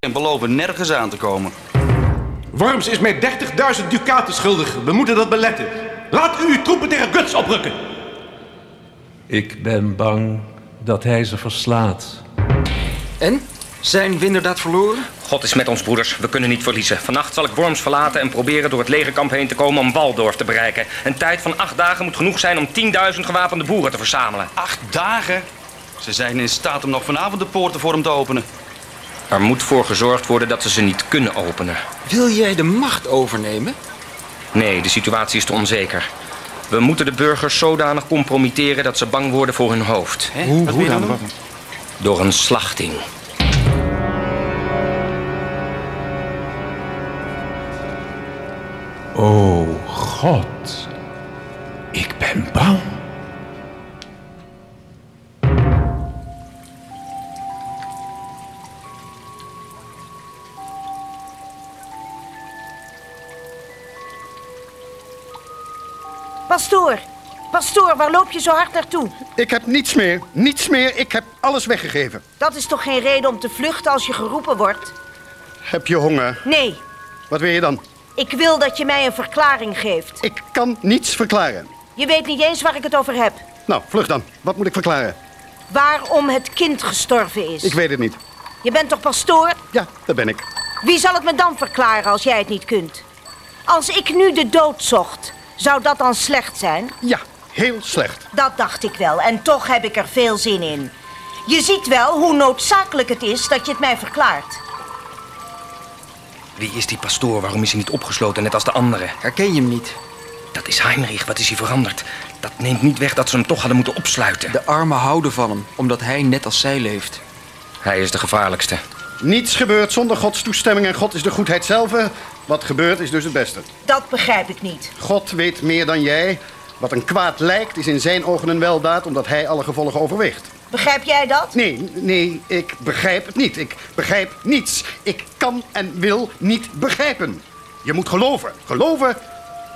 en beloven nergens aan te komen. Worms is mij 30.000 ducaten schuldig. We moeten dat beletten. Laat u uw troepen tegen Guts oprukken. Ik ben bang dat hij ze verslaat. En? Zijn we inderdaad verloren? God is met ons, broeders. We kunnen niet verliezen. Vannacht zal ik Worms verlaten en proberen door het legerkamp heen te komen om Waldorf te bereiken. Een tijd van acht dagen moet genoeg zijn om 10.000 gewapende boeren te verzamelen. Acht dagen? Ze zijn in staat om nog vanavond de poorten voor hem te openen. Er moet voor gezorgd worden dat ze ze niet kunnen openen. Wil jij de macht overnemen? Nee, de situatie is te onzeker. We moeten de burgers zodanig compromitteren dat ze bang worden voor hun hoofd. Hè? Wat wil je dan doen? Door een slachting. O God, ik ben bang. Pastoor, pastoor, waar loop je zo hard naartoe? Ik heb niets meer. Niets meer. Ik heb alles weggegeven. Dat is toch geen reden om te vluchten als je geroepen wordt? Heb je honger? Nee, Wat wil je dan? ik wil dat je mij een verklaring geeft. Ik kan niets verklaren. Je weet niet eens waar ik het over heb. Nou, vlug dan. Wat moet ik verklaren? Waarom het kind gestorven is. Ik weet het niet. Je bent toch pastoor? Ja, dat ben ik. Wie zal het me dan verklaren als jij het niet kunt? Als ik nu de dood zocht, zou dat dan slecht zijn? Ja, heel slecht. Dat dacht ik wel, en toch heb ik er veel zin in. Je ziet wel hoe noodzakelijk het is dat je het mij verklaart. Wie is die pastoor? Waarom is hij niet opgesloten net als de anderen? Herken je hem niet? Dat is Heinrich. Wat is hij veranderd? Dat neemt niet weg dat ze hem toch hadden moeten opsluiten. De armen houden van hem, omdat hij net als zij leeft. Hij is de gevaarlijkste. Niets gebeurt zonder Gods toestemming en God is de goedheid zelf. Wat gebeurt is dus het beste. Dat begrijp ik niet. God weet meer dan jij. Wat een kwaad lijkt is in zijn ogen een weldaad omdat hij alle gevolgen overweegt. Begrijp jij dat? Nee, nee, ik begrijp het niet. Ik begrijp niets. Ik kan en wil niet begrijpen. Je moet geloven. Geloven.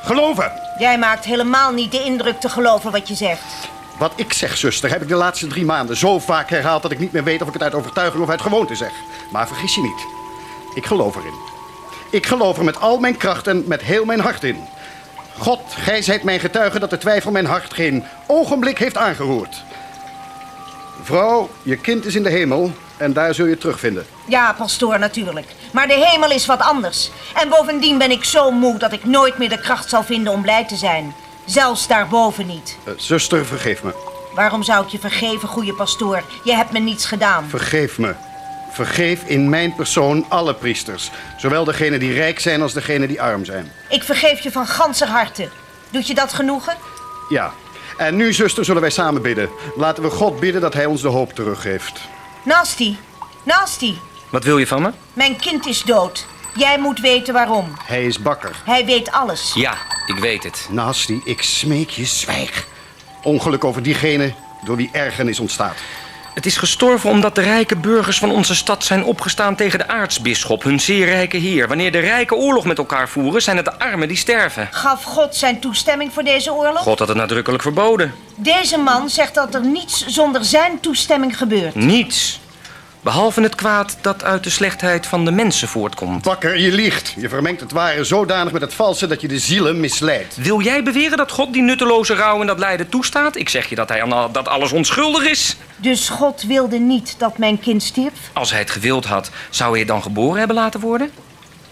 Geloven. Jij maakt helemaal niet de indruk te geloven wat je zegt. Wat ik zeg, zuster, heb ik de laatste drie maanden zo vaak herhaald... dat ik niet meer weet of ik het uit overtuiging of uit gewoonte zeg. Maar vergis je niet. Ik geloof erin. Ik geloof er met al mijn kracht en met heel mijn hart in. God, gij zijt mijn getuige dat de twijfel mijn hart geen ogenblik heeft aangeroerd. Vrouw, je kind is in de hemel en daar zul je terugvinden. Ja, pastoor, natuurlijk. Maar de hemel is wat anders. En bovendien ben ik zo moe dat ik nooit meer de kracht zal vinden om blij te zijn. Zelfs daarboven niet. Eh, zuster, vergeef me. Waarom zou ik je vergeven, goede pastoor? Je hebt me niets gedaan. Vergeef me. Vergeef in mijn persoon alle priesters. Zowel degenen die rijk zijn als degenen die arm zijn. Ik vergeef je van ganser harte. Doet je dat genoegen? Ja. En nu, zuster, zullen wij samen bidden. Laten we God bidden dat hij ons de hoop teruggeeft. Nasty, Nasty, Wat wil je van me? mijn kind is dood. Jij moet weten waarom. Hij is bakker. Hij weet alles. Ja, ik weet het. Nasty, ik smeek je, zwijg. Ongeluk over diegene door wie ergernis ontstaat. Het is gestorven omdat de rijke burgers van onze stad zijn opgestaan tegen de aartsbisschop, hun zeer rijke heer. Wanneer de rijken oorlog met elkaar voeren, zijn het de armen die sterven. Gaf God zijn toestemming voor deze oorlog? God had het nadrukkelijk verboden. Deze man zegt dat er niets zonder zijn toestemming gebeurt. Niets. Behalve het kwaad dat uit de slechtheid van de mensen voortkomt. Bakker, je liegt. Je vermengt het ware zodanig met het valse dat je de zielen misleidt. Wil jij beweren dat God die nutteloze rouw en dat lijden toestaat? Ik zeg je dat hij aan dat alles onschuldig is. Dus God wilde niet dat mijn kind stierf? Als hij het gewild had, zou hij het dan geboren hebben laten worden?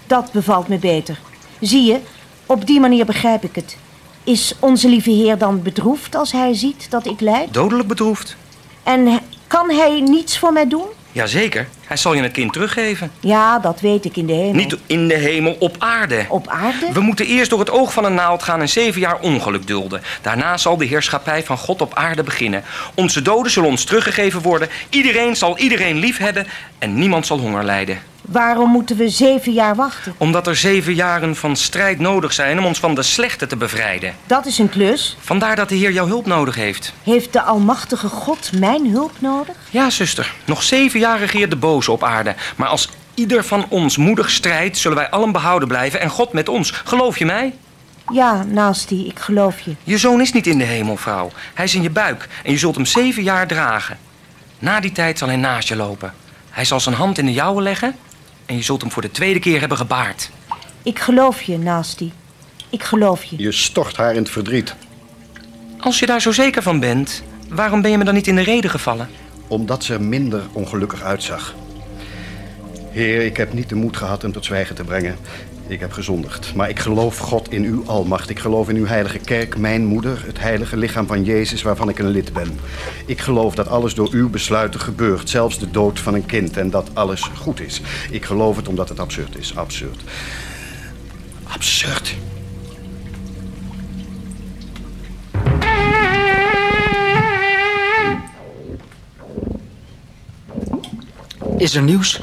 Dat bevalt me beter. Zie je, op die manier begrijp ik het. Is onze lieve Heer dan bedroefd als hij ziet dat ik lijd? Dodelijk bedroefd. En kan hij niets voor mij doen? Jazeker, hij zal je het kind teruggeven. Ja, dat weet ik in de hemel. Niet in de hemel, op aarde. Op aarde? We moeten eerst door het oog van een naald gaan en zeven jaar ongeluk dulden. Daarna zal de heerschappij van God op aarde beginnen. Onze doden zullen ons teruggegeven worden. Iedereen zal iedereen lief hebben en niemand zal honger lijden. Waarom moeten we zeven jaar wachten? Omdat er zeven jaren van strijd nodig zijn om ons van de slechte te bevrijden. Dat is een klus. Vandaar dat de Heer jouw hulp nodig heeft. Heeft de Almachtige God mijn hulp nodig? Ja, zuster. Nog zeven jaar regeert de boze op aarde. Maar als ieder van ons moedig strijdt, zullen wij allen behouden blijven en God met ons. Geloof je mij? Ja, Nasty, ik geloof je. Je zoon is niet in de hemel, vrouw. Hij is in je buik en je zult hem zeven jaar dragen. Na die tijd zal hij naast je lopen. Hij zal zijn hand in de jouwe leggen En je zult hem voor de tweede keer hebben gebaard. Ik geloof je, Nasty. Ik geloof je. Je stort haar in het verdriet. Als je daar zo zeker van bent, waarom ben je me dan niet in de reden gevallen? Omdat ze er minder ongelukkig uitzag. Heer, ik heb niet de moed gehad hem tot zwijgen te brengen. Ik heb gezondigd. Maar ik geloof God in uw almacht. Ik geloof in uw heilige kerk, mijn moeder, het heilige lichaam van Jezus waarvan ik een lid ben. Ik geloof dat alles door uw besluiten gebeurt, zelfs de dood van een kind. En dat alles goed is. Ik geloof het omdat het absurd is. Absurd. Absurd. Is er nieuws?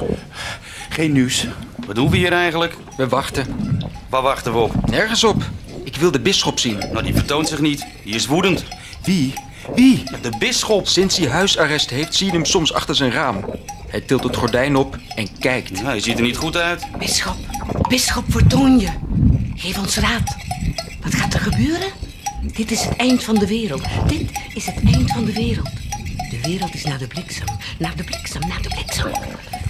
Geen nieuws. Wat doen we hier eigenlijk? We wachten. Waar wachten we op? Nergens op. Ik wil de bisschop zien. Nou, die vertoont zich niet. Die is woedend. Wie? Wie? De bisschop. Sinds hij huisarrest heeft, zie je hem soms achter zijn raam. Hij tilt het gordijn op en kijkt. Nou, je ziet er niet goed uit. Bisschop, bisschop, vertoon je. Geef ons raad. Wat gaat er gebeuren? Dit is het eind van de wereld. Dit is het eind van de wereld. De wereld is naar de bliksem, naar de bliksem, naar de bliksem.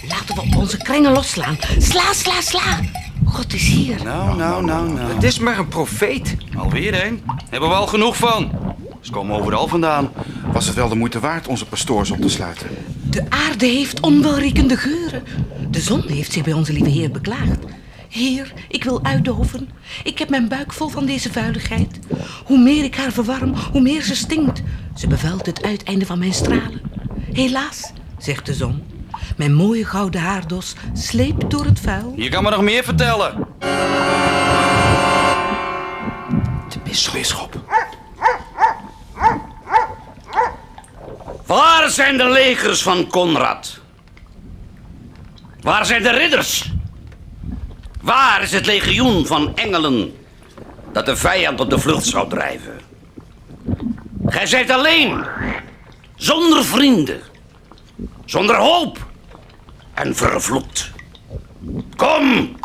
Laten we op onze kringen losslaan. Sla, sla, sla. God is hier. Nou, nou, nou, nou. Het is maar een profeet. Alweer een. Hebben we al genoeg van. Ze komen overal vandaan. Was het wel de moeite waard onze pastoors op te sluiten? De aarde heeft onwelriekende geuren. De zon heeft zich bij onze lieve Heer beklaagd. Heer, ik wil uitdoven. Ik heb mijn buik vol van deze vuiligheid. Hoe meer ik haar verwarm, hoe meer ze stinkt. Ze bevuilt het uiteinde van mijn stralen. Helaas, zegt de zon. Mijn mooie gouden haardos sleept door het vuil. Je kan me nog meer vertellen. De bisschop. Waar zijn de legers van Konrad? Waar zijn de ridders? Waar is het legioen van engelen dat de vijand op de vlucht zou drijven? Gij zijt alleen, zonder vrienden, zonder hoop en vervloekt. Kom,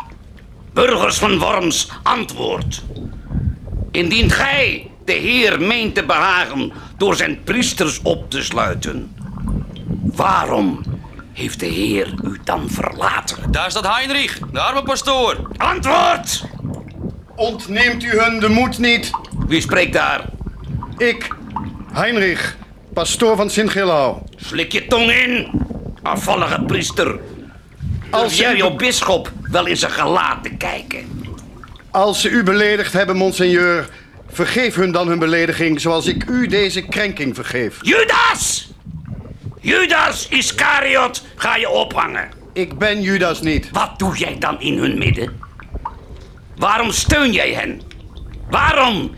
burgers van Worms, antwoord. Indien gij de Heer meent te behagen door zijn priesters op te sluiten, waarom heeft de Heer u dan verlaten? Daar staat Heinrich, de arme pastoor. Antwoord! Ontneemt u hun de moed niet? Wie spreekt daar? Ik, Heinrich, pastoor van Sint-Gillau. Slik je tong in, afvallige priester. Als jij u- jouw bisschop wel in zijn gelaat te kijken. Als ze u beledigd hebben, monseigneur, vergeef hun dan hun belediging zoals ik u deze krenking vergeef. Judas! Judas Iscariot ga je ophangen. Ik ben Judas niet. Wat doe jij dan in hun midden? Waarom steun jij hen? Waarom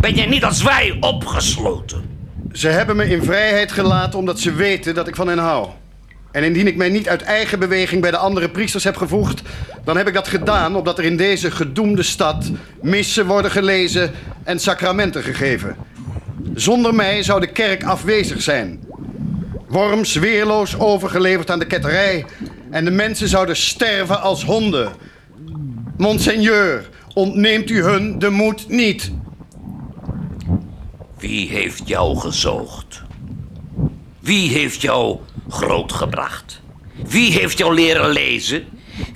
ben jij niet als wij opgesloten? Ze hebben me in vrijheid gelaten omdat ze weten dat ik van hen hou. En indien ik mij niet uit eigen beweging bij de andere priesters heb gevoegd, dan heb ik dat gedaan omdat er in deze gedoemde stad missen worden gelezen en sacramenten gegeven. Zonder mij zou de kerk afwezig zijn. Worms weerloos overgeleverd aan de ketterij en de mensen zouden sterven als honden. Monseigneur, ontneemt u hun de moed niet. Wie heeft jou gezoogd? Wie heeft jou grootgebracht? Wie heeft jou leren lezen?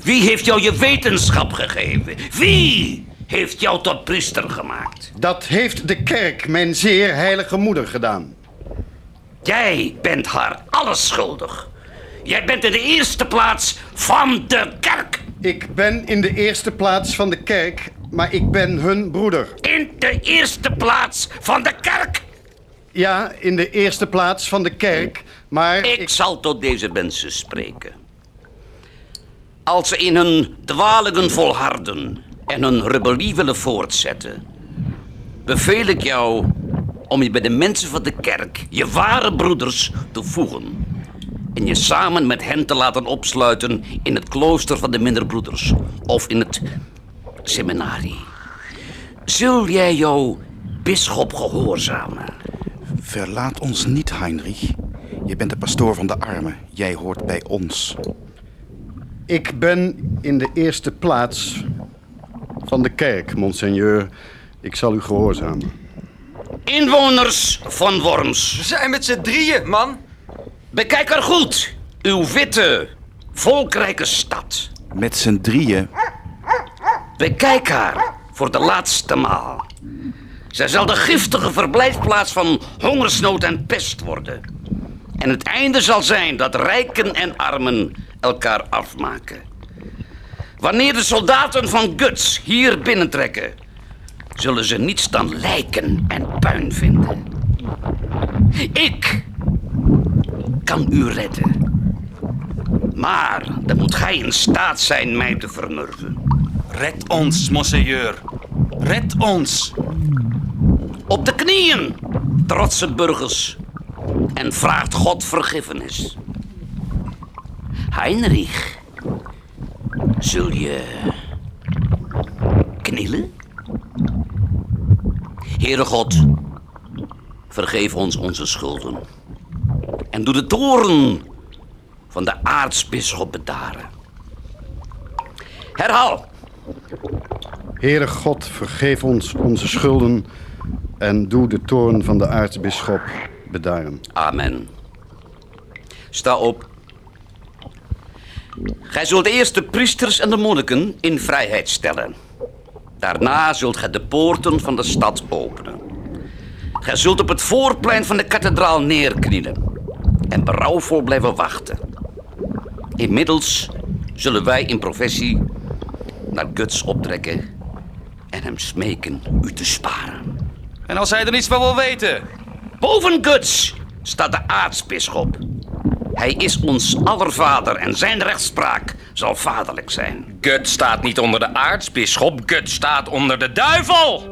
Wie heeft jou je wetenschap gegeven? Wie heeft jou tot priester gemaakt? Dat heeft de kerk, mijn zeer heilige moeder, gedaan. Jij bent haar alles schuldig. Jij bent in de eerste plaats van de kerk. Ik ben in de eerste plaats van de kerk, maar ik ben hun broeder. In de eerste plaats van de kerk. Ja, in de eerste plaats van de kerk, maar Ik zal tot deze mensen spreken. Als ze in hun dwalingen volharden en hun rebellie willen voortzetten, beveel ik jou om je bij de mensen van de kerk, je ware broeders, te voegen. En je samen met hen te laten opsluiten in het klooster van de minderbroeders of in het seminarie. Zul jij jouw bisschop gehoorzamen? Verlaat ons niet, Heinrich. Je bent de pastoor van de armen. Jij hoort bij ons. ik ben in de eerste plaats van de kerk, monseigneur. Ik zal u gehoorzamen. Inwoners van Worms. We zijn met z'n drieën, man. Bekijk er goed. Uw witte, volkrijke stad. Met z'n drieën. Bekijk haar voor de laatste maal. Zij zal de giftige verblijfplaats van hongersnood en pest worden. En het einde zal zijn dat rijken en armen elkaar afmaken. Wanneer de soldaten van Guts hier binnentrekken, zullen ze niets dan lijken en puin vinden. Ik kan u redden. Maar dan moet gij in staat zijn mij te vermurven. Red ons, monseigneur. Red ons. Op de knieën, trotse burgers. En vraagt God vergiffenis. Heinrich, zul je knielen? Heere God, vergeef ons onze schulden. En doe de toren van de aartsbisschop bedaren. Herhaal. Heere God, vergeef ons onze schulden en doe de toorn van de aartsbisschop bedaren. Amen. Sta op. Gij zult eerst de priesters en de monniken in vrijheid stellen. Daarna zult gij de poorten van de stad openen. Gij zult op het voorplein van de kathedraal neerknielen en berouwvol blijven wachten. Inmiddels zullen wij in professie naar Guts optrekken en hem smeken u te sparen. En als hij er niets van wil weten? Boven Guts staat de aartsbisschop. Hij is ons aller vader en zijn rechtspraak zal vaderlijk zijn. Gut staat niet onder de aartsbisschop, Gut staat onder de duivel!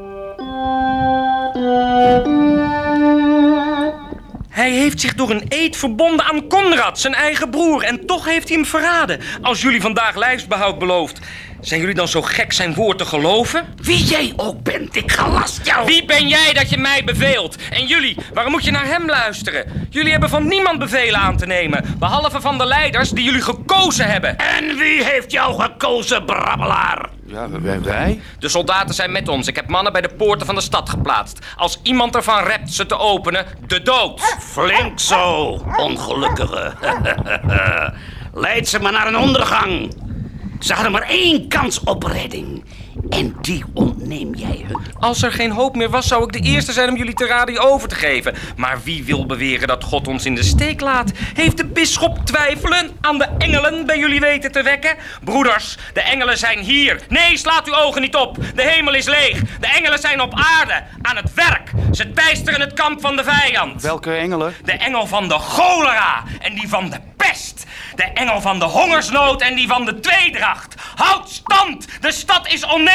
Hij heeft zich door een eed verbonden aan Konrad, zijn eigen broer. En toch heeft hij hem verraden. Als jullie vandaag lijfsbehoud belooft, zijn jullie dan zo gek zijn woord te geloven? Wie jij ook bent, ik gelast jou. Wie ben jij dat je mij beveelt? En jullie, waarom moet je naar hem luisteren? Jullie hebben van niemand bevelen aan te nemen, behalve van de leiders die jullie gekozen hebben. En wie heeft jou gekozen, brabbelaar? Ja, wij, wij? De soldaten zijn met ons. Ik heb mannen bij de poorten van de stad geplaatst. Als iemand ervan rept ze te openen, de dood. Flink zo, ongelukkige. Leid ze maar naar een ondergang. Ze hadden maar één kans op redding. En die ontneem jij hun. Als er geen hoop meer was, zou ik de eerste zijn om jullie te raden je over te geven. Maar wie wil beweren dat God ons in de steek laat? Heeft de bisschop twijfelen aan de engelen bij jullie weten te wekken? Broeders, de engelen zijn hier. Nee, slaat uw ogen niet op. De hemel is leeg. De engelen zijn op aarde, aan het werk. Ze teisteren het kamp van de vijand. Welke engelen? De engel van de cholera en die van de pest. De engel van de hongersnood en die van de tweedracht. Houd stand! De stad is onneembaar.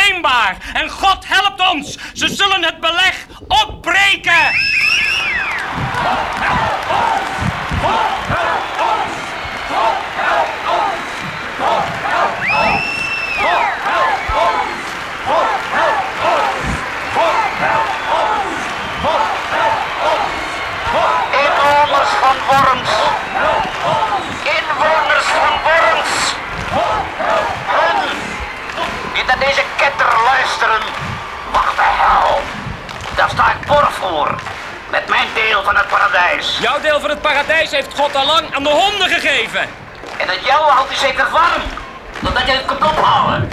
En God helpt ons. Ze zullen het beleg opbreken. Inwoners van Worms. Inwoners van Worms. Hun die naar deze ketter luisteren. Wacht de hel. Daar sta ik borg voor. Met mijn deel van het paradijs. Jouw deel van het paradijs heeft God al lang aan de honden gegeven. En het jouwe houdt u zeker warm. Totdat je het kunt ophalen.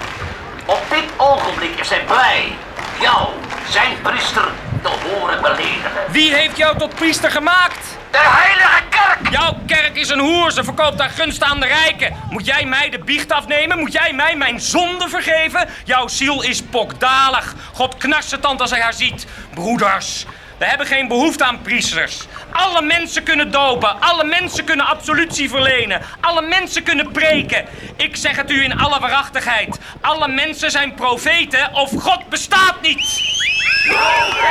Op dit ogenblik is hij blij. Jou, zijn priester, te horen beledigen. Wie heeft jou tot priester gemaakt? De heilige kerk! Jouw kerk is een hoer, ze verkoopt haar gunst aan de rijken. Moet jij mij de biecht afnemen? Moet jij mij mijn zonde vergeven? Jouw ziel is pokdalig. God knarst het tand als hij haar ziet. Broeders, we hebben geen behoefte aan priesters. Alle mensen kunnen dopen, alle mensen kunnen absolutie verlenen, alle mensen kunnen preken. Ik zeg het u in alle waarachtigheid. Alle mensen zijn profeten of God bestaat niet. De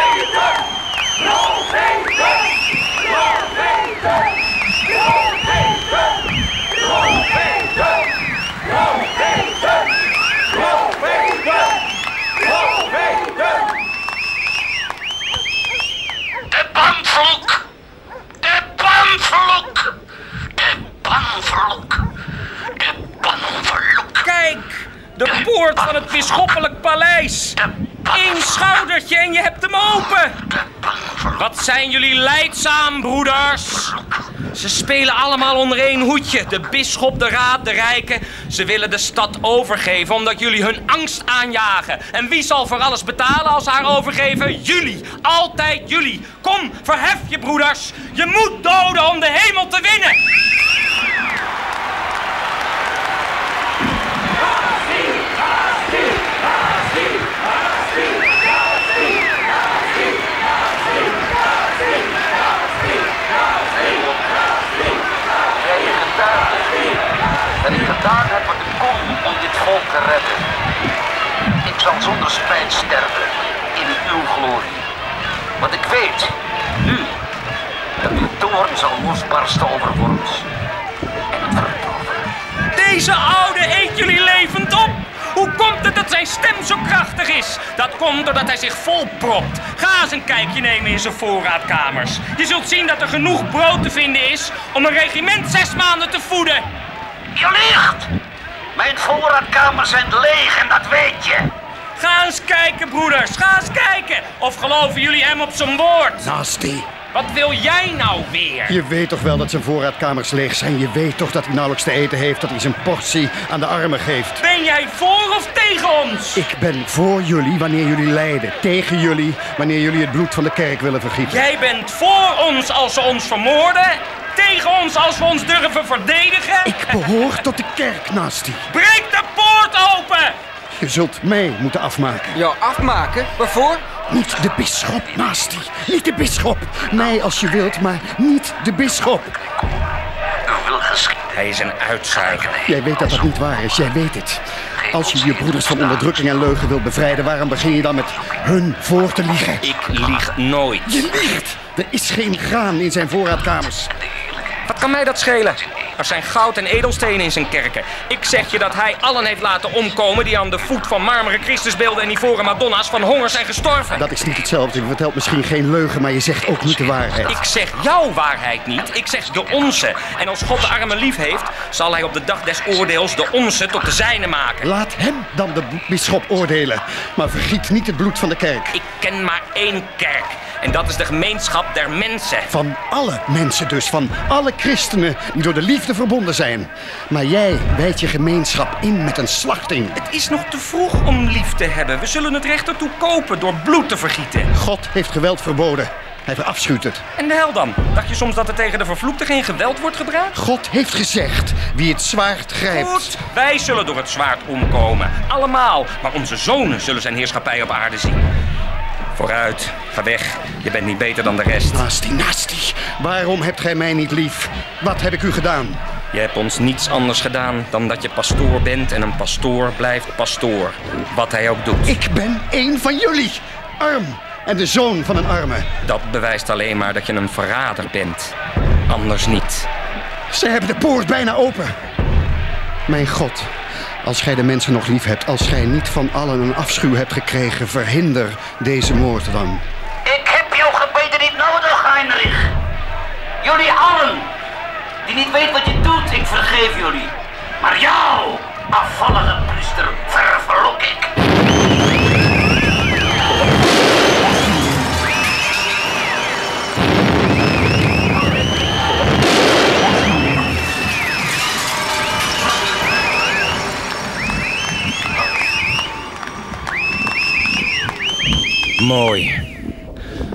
banvloek! De banvloek! De banvloek! De banvloek! Kijk, de poort van het bisschoppelijk paleis. Eén schoudertje en je hebt hem open. Wat zijn jullie leidzaam, broeders? Ze spelen allemaal onder één hoedje. De bisschop, de raad, de rijken. Ze willen de stad overgeven omdat jullie hun angst aanjagen. En wie zal voor alles betalen als ze haar overgeven? Jullie. Altijd jullie. Kom, verhef je broeders. Je moet doden om de hemel te winnen ik gedaan heb ik kon om dit volk te redden. Ik zal zonder spijt sterven in uw glorie. Want ik weet, nu, dat uw toorn zal losbarsten over verdoven. Deze oude eet jullie levend op. Hoe komt het dat zijn stem zo krachtig is? Dat komt doordat hij zich volpropt. Ga eens een kijkje nemen in zijn voorraadkamers. Je zult zien dat er genoeg brood te vinden is om een regiment zes maanden te voeden. Je liegt! Mijn voorraadkamers zijn leeg en dat weet je. Ga eens kijken, broeders. Ga eens kijken. Of geloven jullie hem op zijn woord? Nasty. Wat wil jij nou weer? Je weet toch wel dat zijn voorraadkamers leeg zijn? Je weet toch dat hij nauwelijks te eten heeft, dat hij zijn portie aan de armen geeft? Ben jij voor of tegen ons? Ik ben voor jullie wanneer jullie lijden. Tegen jullie wanneer jullie het bloed van de kerk willen vergieten. Jij bent voor ons als ze ons vermoorden. Tegen ons als we ons durven verdedigen. Ik behoor tot de kerk, Nasty. Breek de poort open! Je zult mij moeten afmaken. Jou afmaken? Waarvoor? Niet de bisschop, Nasty. Niet de bisschop. Mij als je wilt, maar niet de bisschop. U wil geschieden. Hij is een uitzuiger. Jij weet dat dat niet waar is. Jij weet het. Als je je broeders van onderdrukking en leugen wil bevrijden, waarom begin je dan met hun voor te liegen? Ik lieg nooit. Je liegt! Er is geen graan in zijn voorraadkamers. Wat kan mij dat schelen? Er zijn goud en edelstenen in zijn kerken. Ik zeg je dat hij allen heeft laten omkomen die aan de voet van marmeren Christusbeelden en ivoren madonna's van honger zijn gestorven. Dat is niet hetzelfde. Je vertelt misschien geen leugen, maar je zegt ook niet de waarheid. Ik zeg jouw waarheid niet, ik zeg de onze. En als God de armen lief heeft, zal hij op de dag des oordeels de onze tot de zijne maken. Laat hem dan de bisschop oordelen. Maar vergiet niet het bloed van de kerk. Ik ken maar één kerk. En dat is de gemeenschap der mensen. Van alle mensen dus, van alle christenen die door de liefde verbonden zijn. Maar jij wijdt je gemeenschap in met een slachting. Het is nog te vroeg om lief te hebben. We zullen het recht ertoe kopen door bloed te vergieten. God heeft geweld verboden. Hij verafschuwt het. En de hel dan? Dacht je soms dat er tegen de vervloekte geen geweld wordt gebruikt? God heeft gezegd, wie het zwaard grijpt... Goed, wij zullen door het zwaard omkomen. Allemaal. Maar onze zonen zullen zijn heerschappij op aarde zien. Vooruit, ga weg. Je bent niet beter dan de rest. Nasty, nasty. Waarom hebt gij mij niet lief? Wat heb ik u gedaan? Je hebt ons niets anders gedaan dan dat je pastoor bent en een pastoor blijft pastoor. Wat hij ook doet. Ik ben één van jullie. Arm. En de zoon van een arme. Dat bewijst alleen maar dat je een verrader bent. Anders niet. Ze hebben de poort bijna open. Mijn God, als gij de mensen nog lief hebt, als gij niet van allen een afschuw hebt gekregen, verhinder deze moord dan. Ik heb jouw gebeden niet nodig, Heinrich. Jullie allen, die niet weten wat je doet, ik vergeef jullie. Maar jou, afvallige priester, vervloek ik. Mooi.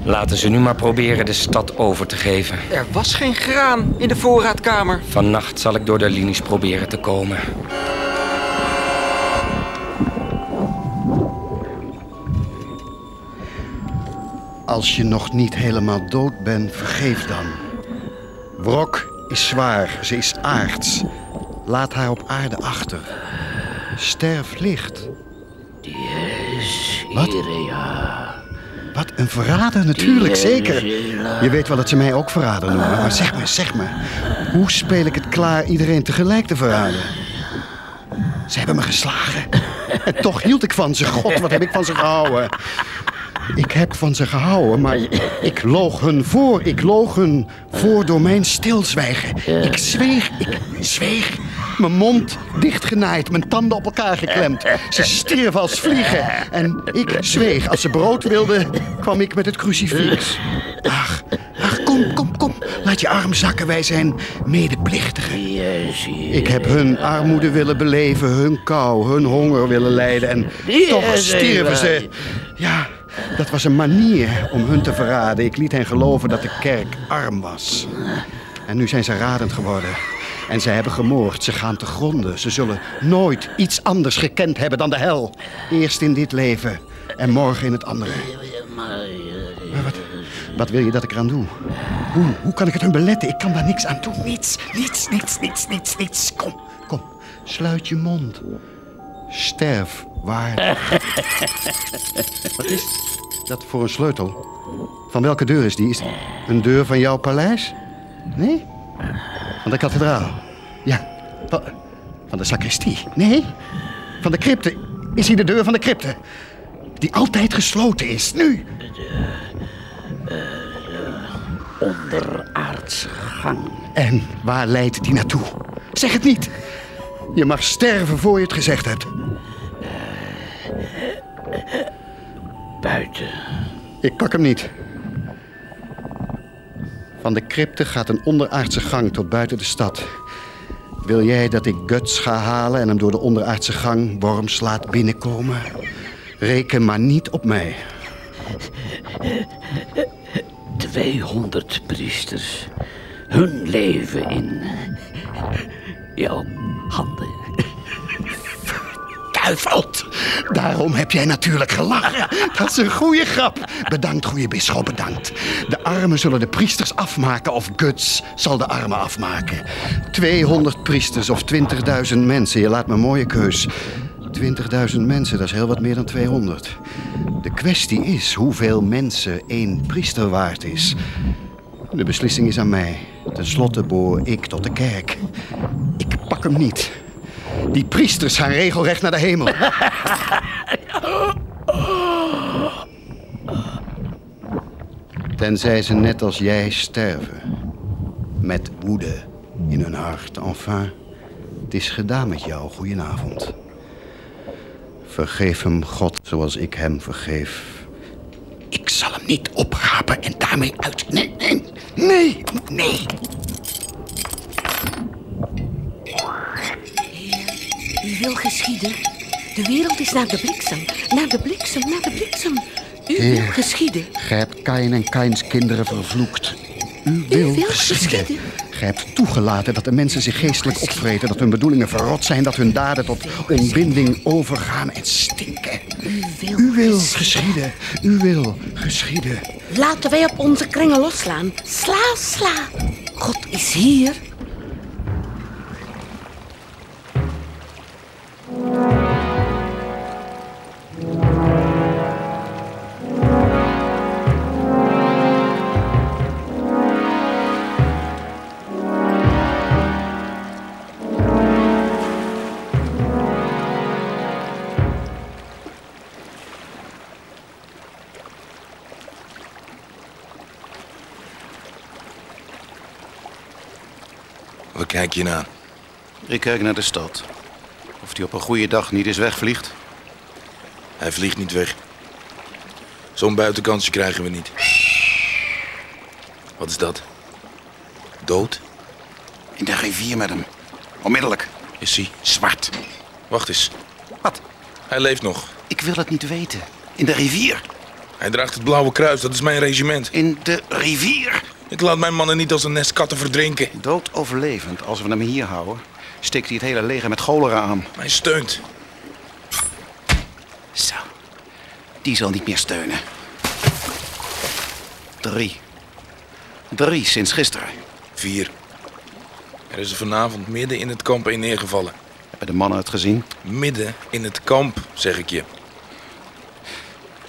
Laten ze nu maar proberen de stad over te geven. Er was geen graan in de voorraadkamer. Vannacht zal ik door de linies proberen te komen. Als je nog niet helemaal dood bent, vergeef dan. Wrok is zwaar, ze is aards. Laat haar op aarde achter. Sterf licht. Wat? Wat, een verrader? Natuurlijk, zeker. Je weet wel dat ze mij ook verrader noemen. Maar zeg me, zeg me. Hoe speel ik het klaar iedereen tegelijk te verraden? Ze hebben me geslagen. En toch hield ik van ze. God, wat heb ik van ze gehouden. Ik heb van ze gehouden, maar ik loog hun voor. Ik loog hun voor door mijn stilzwijgen. Ik zweeg, ik zweeg. Mijn mond dichtgenaaid, mijn tanden op elkaar geklemd. Ze stierven als vliegen. En ik zweeg. Als ze brood wilden, kwam ik met het crucifix. Ach, ach, kom, kom, kom. Laat je arm zakken, wij zijn medeplichtigen. Ik heb hun armoede willen beleven, hun kou, hun honger willen lijden. En toch stierven ze. Ja, dat was een manier om hun te verraden. Ik liet hen geloven dat de kerk arm was. En nu zijn ze radend geworden. En ze hebben gemoord. Ze gaan te gronden. Ze zullen nooit iets anders gekend hebben dan de hel. Eerst in dit leven en morgen in het andere. Maar wat, wat wil je dat ik eraan doe? Hoe, hoe kan ik het hun beletten? Ik kan daar niks aan doen. Niets, niets, niets, niets, niets, niets. Kom, kom. Sluit je mond. Sterf waar. Wat is dat voor een sleutel? Van welke deur is die? Is het een deur van jouw paleis? Nee? Van de kathedraal? Ja. Van, van de sacristie? Nee? Van de crypte? Is hier de deur van de crypte? Die altijd gesloten is, nu. onderaardse gang. En waar leidt die naartoe? Zeg het niet. Je mag sterven voor je het gezegd hebt. Buiten. Ik pak hem niet. Van de crypte gaat een onderaardse gang tot buiten de stad. Wil jij dat ik Guts ga halen en hem door de onderaardse gang worms laat binnenkomen? Reken maar niet op mij. 200 priesters. Hun leven in jouw handen. Daarom heb jij natuurlijk gelachen. Dat is een goede grap. Bedankt, goede bisschop, bedankt. De armen zullen de priesters afmaken of Guts zal de armen afmaken. 200 priesters of 20.000 mensen. Je laat me een mooie keus. 20.000 mensen, dat is heel wat meer dan 200. De kwestie is hoeveel mensen één priester waard is. De beslissing is aan mij. Ten slotte behoor ik tot de kerk. Ik pak hem niet. Die priesters gaan regelrecht naar de hemel. Tenzij ze net als jij sterven. Met woede in hun hart. Enfin, het is gedaan met jou. Goedenavond. Vergeef hem, God, zoals ik hem vergeef. Ik zal hem niet oprapen en daarmee uit. Nee, nee, nee, nee. Wil geschieden. De wereld is naar de bliksem. Naar de bliksem, naar de bliksem. U wil geschieden. Gij hebt Kain en Kains kinderen vervloekt. U wil, wil geschieden. geschieden. Gij hebt toegelaten dat de mensen zich geestelijk opvreten, dat hun bedoelingen verrot zijn, dat hun daden tot ontbinding overgaan en stinken. U wil, U wil geschieden. U wil geschieden. Laten wij op onze kringen loslaan. Sla, sla. God is hier. Je? Ik kijk naar de stad. Of die op een goede dag niet eens wegvliegt. Hij vliegt niet weg. Zo'n buitenkansje krijgen we niet. Wat is dat? Dood? In de rivier met hem. Onmiddellijk. Is hij? Zwart. Wacht eens. Wat? Hij leeft nog. Ik wil het niet weten. In de rivier. Hij draagt het blauwe kruis, dat is mijn regiment. In de rivier. Ik laat mijn mannen niet als een nest katten verdrinken. Dood overlevend. Als we hem hier houden, steekt hij het hele leger met cholera aan. Hij steunt. Zo. Die zal niet meer steunen. Drie. Drie sinds gisteren. Vier. Er is er vanavond midden in het kamp een neergevallen. Hebben de mannen het gezien? Midden in het kamp, zeg ik je.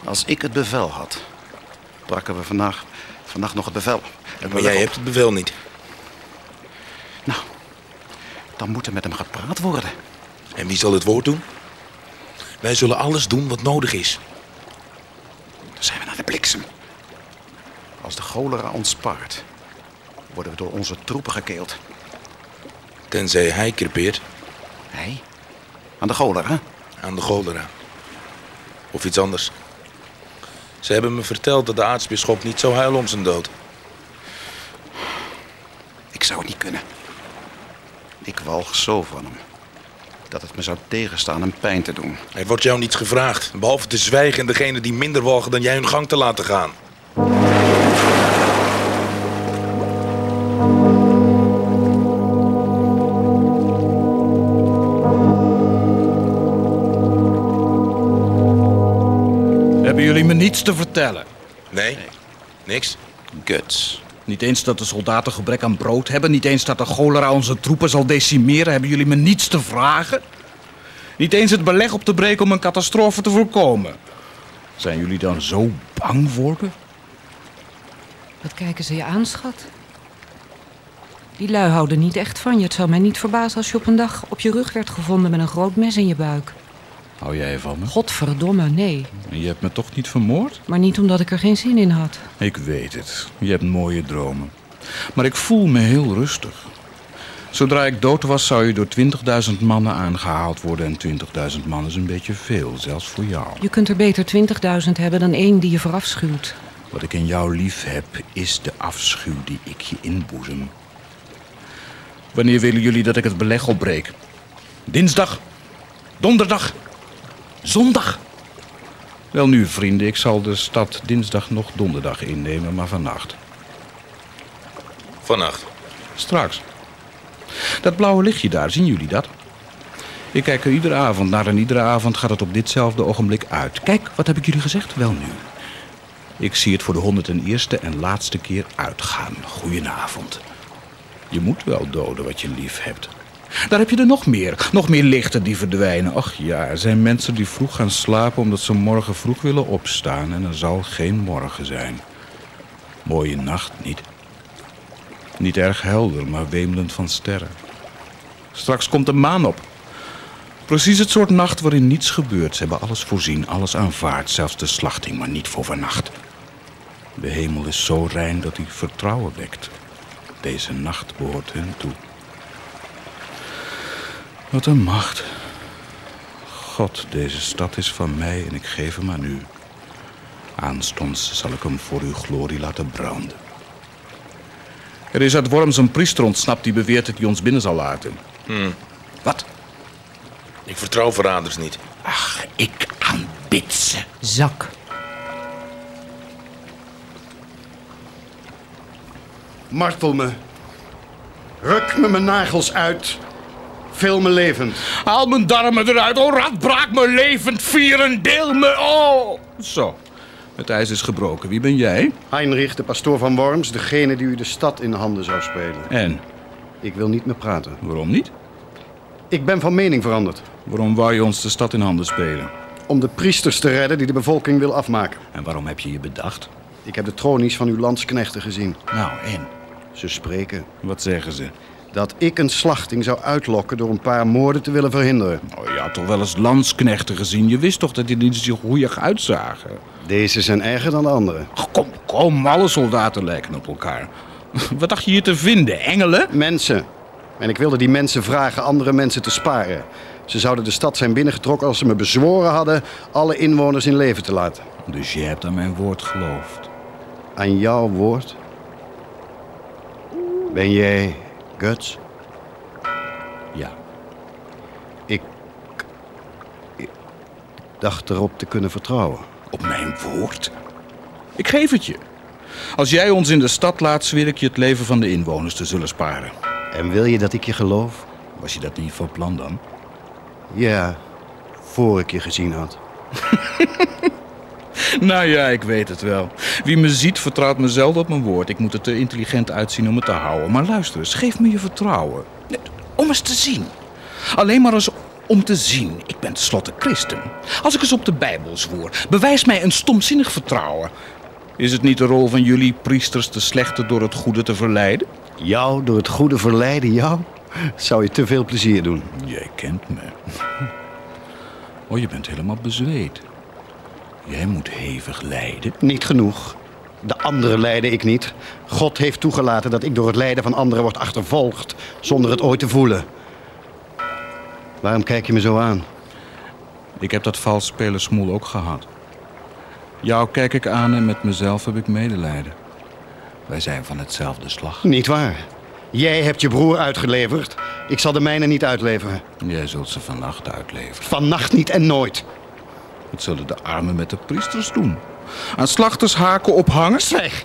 Als ik het bevel had, braken we vannacht, vannacht nog het bevel. Maar jij hebt het bevel niet. Nou, dan moet er met hem gepraat worden. En wie zal het woord doen? Wij zullen alles doen wat nodig is. Dan zijn we naar de bliksem. Als de cholera ons spaart, worden we door onze troepen gekeeld. Tenzij hij crepeert Hij? Aan de cholera? aan de cholera. Of iets anders. Ze hebben me verteld dat de aartsbisschop niet zou huilen om zijn dood. Kunnen. Ik walg zo van hem. Dat het me zou tegenstaan hem pijn te doen. Er wordt jou niets gevraagd. Behalve te zwijgen en degene die minder walgen dan jij hun gang te laten gaan. Hebben jullie me niets te vertellen? Nee? Niks? Guts. Niet eens dat de soldaten gebrek aan brood hebben? Niet eens dat de cholera onze troepen zal decimeren? Hebben jullie me niets te vragen? Niet eens het beleg op te breken om een catastrofe te voorkomen? Zijn jullie dan zo bang voor me? Wat kijken ze je aan, schat? Die lui houden niet echt van je. Het zou mij niet verbazen als je op een dag op je rug werd gevonden met een groot mes in je buik. Hou jij van me? Godverdomme, nee. En je hebt me toch niet vermoord? Maar niet omdat ik er geen zin in had. Ik weet het. Je hebt mooie dromen. Maar ik voel me heel rustig. Zodra ik dood was, zou je door 20.000 mannen aangehaald worden. En 20.000 man is een beetje veel, zelfs voor jou. Je kunt er beter 20.000 hebben dan één die je verafschuwt. Wat ik in jou lief heb, is de afschuw die ik je inboezem. Wanneer willen jullie dat ik het beleg opbreek? Dinsdag? Donderdag? Zondag? Wel nu, vrienden, ik zal de stad dinsdag nog donderdag innemen, maar vannacht. Vannacht. Straks. Dat blauwe lichtje daar, zien jullie dat? Ik kijk er iedere avond naar en iedere avond gaat het op ditzelfde ogenblik uit. Kijk, wat heb ik jullie gezegd? Wel nu. Ik zie het voor de 101ste en laatste keer uitgaan. Goedenavond. Je moet wel doden wat je lief hebt. Daar heb je er nog meer. Nog meer lichten die verdwijnen. Ach ja, er zijn mensen die vroeg gaan slapen omdat ze morgen vroeg willen opstaan. En er zal geen morgen zijn. Mooie nacht niet. Niet erg helder, maar wemelend van sterren. Straks komt de maan op. Precies het soort nacht waarin niets gebeurt. Ze hebben alles voorzien, alles aanvaard, zelfs de slachting, maar niet voor vannacht. De hemel is zo rein dat hij vertrouwen wekt. Deze nacht behoort hen toe. Wat een macht. God, deze stad is van mij en ik geef hem aan u. Aanstonds zal ik hem voor uw glorie laten branden. Er is uit Worms een priester ontsnapt die beweert dat hij ons binnen zal laten. Hm. Wat? Ik vertrouw verraders niet. Ach, ik aanbid ze. Zak. Martel me. Ruk me mijn nagels uit. Vul me levend. Haal mijn darmen eruit, oh radbraak me levend, vieren, deel me, oh. Zo, het ijs is gebroken. Wie ben jij? Heinrich, de pastoor van Worms, degene die u de stad in handen zou spelen. En? Ik wil niet meer praten. Waarom niet? Ik ben van mening veranderd. Waarom wou je ons de stad in handen spelen? Om de priesters te redden die de bevolking wil afmaken. En waarom heb je je bedacht? Ik heb de tronies van uw landsknechten gezien. Nou, en? Ze spreken. Wat zeggen ze? Dat ik een slachting zou uitlokken door een paar moorden te willen verhinderen. Oh, je had toch wel eens landsknechten gezien? Je wist toch dat die niet zo goeie uitzagen? Deze zijn erger dan de andere. Kom, kom, alle soldaten lijken op elkaar. Wat dacht je hier te vinden? Engelen? Mensen. En ik wilde die mensen vragen andere mensen te sparen. Ze zouden de stad zijn binnengetrokken als ze me bezworen hadden alle inwoners in leven te laten. Dus je hebt aan mijn woord geloofd? Aan jouw woord? Ben jij Guts? Ja. Ik, ik dacht erop te kunnen vertrouwen. Op mijn woord? Ik geef het je. Als jij ons in de stad laat, zweer ik je het leven van de inwoners te zullen sparen. En wil je dat ik je geloof? Was je dat niet van plan dan? Ja, voor ik je gezien had. nou ja, ik weet het wel. Wie me ziet, vertrouwt me zelden op mijn woord. Ik moet er te intelligent uitzien om het te houden. Maar luister eens, geef me je vertrouwen. Om eens te zien. Alleen maar eens om te zien. Ik ben tenslotte christen. Als ik eens op de Bijbel zwoer, bewijs mij een stomzinnig vertrouwen. Is het niet de rol van jullie priesters de slechte door het goede te verleiden? Jou door het goede verleiden, jou? Zou je te veel plezier doen. Jij kent me. Oh, je bent helemaal bezweet. Jij moet hevig lijden. Niet genoeg. De anderen lijden ik niet. God heeft toegelaten dat ik door het lijden van anderen word achtervolgd... zonder het ooit te voelen. Waarom kijk je me zo aan? Ik heb dat vals spelersmoel ook gehad. Jou kijk ik aan en met mezelf heb ik medelijden. Wij zijn van hetzelfde slag. Niet waar. Jij hebt je broer uitgeleverd. Ik zal de mijne niet uitleveren. Jij zult ze vannacht uitleveren. Vannacht niet en nooit. Wat zullen de armen met de priesters doen? Aan slachtershaken ophangen? Zwijg!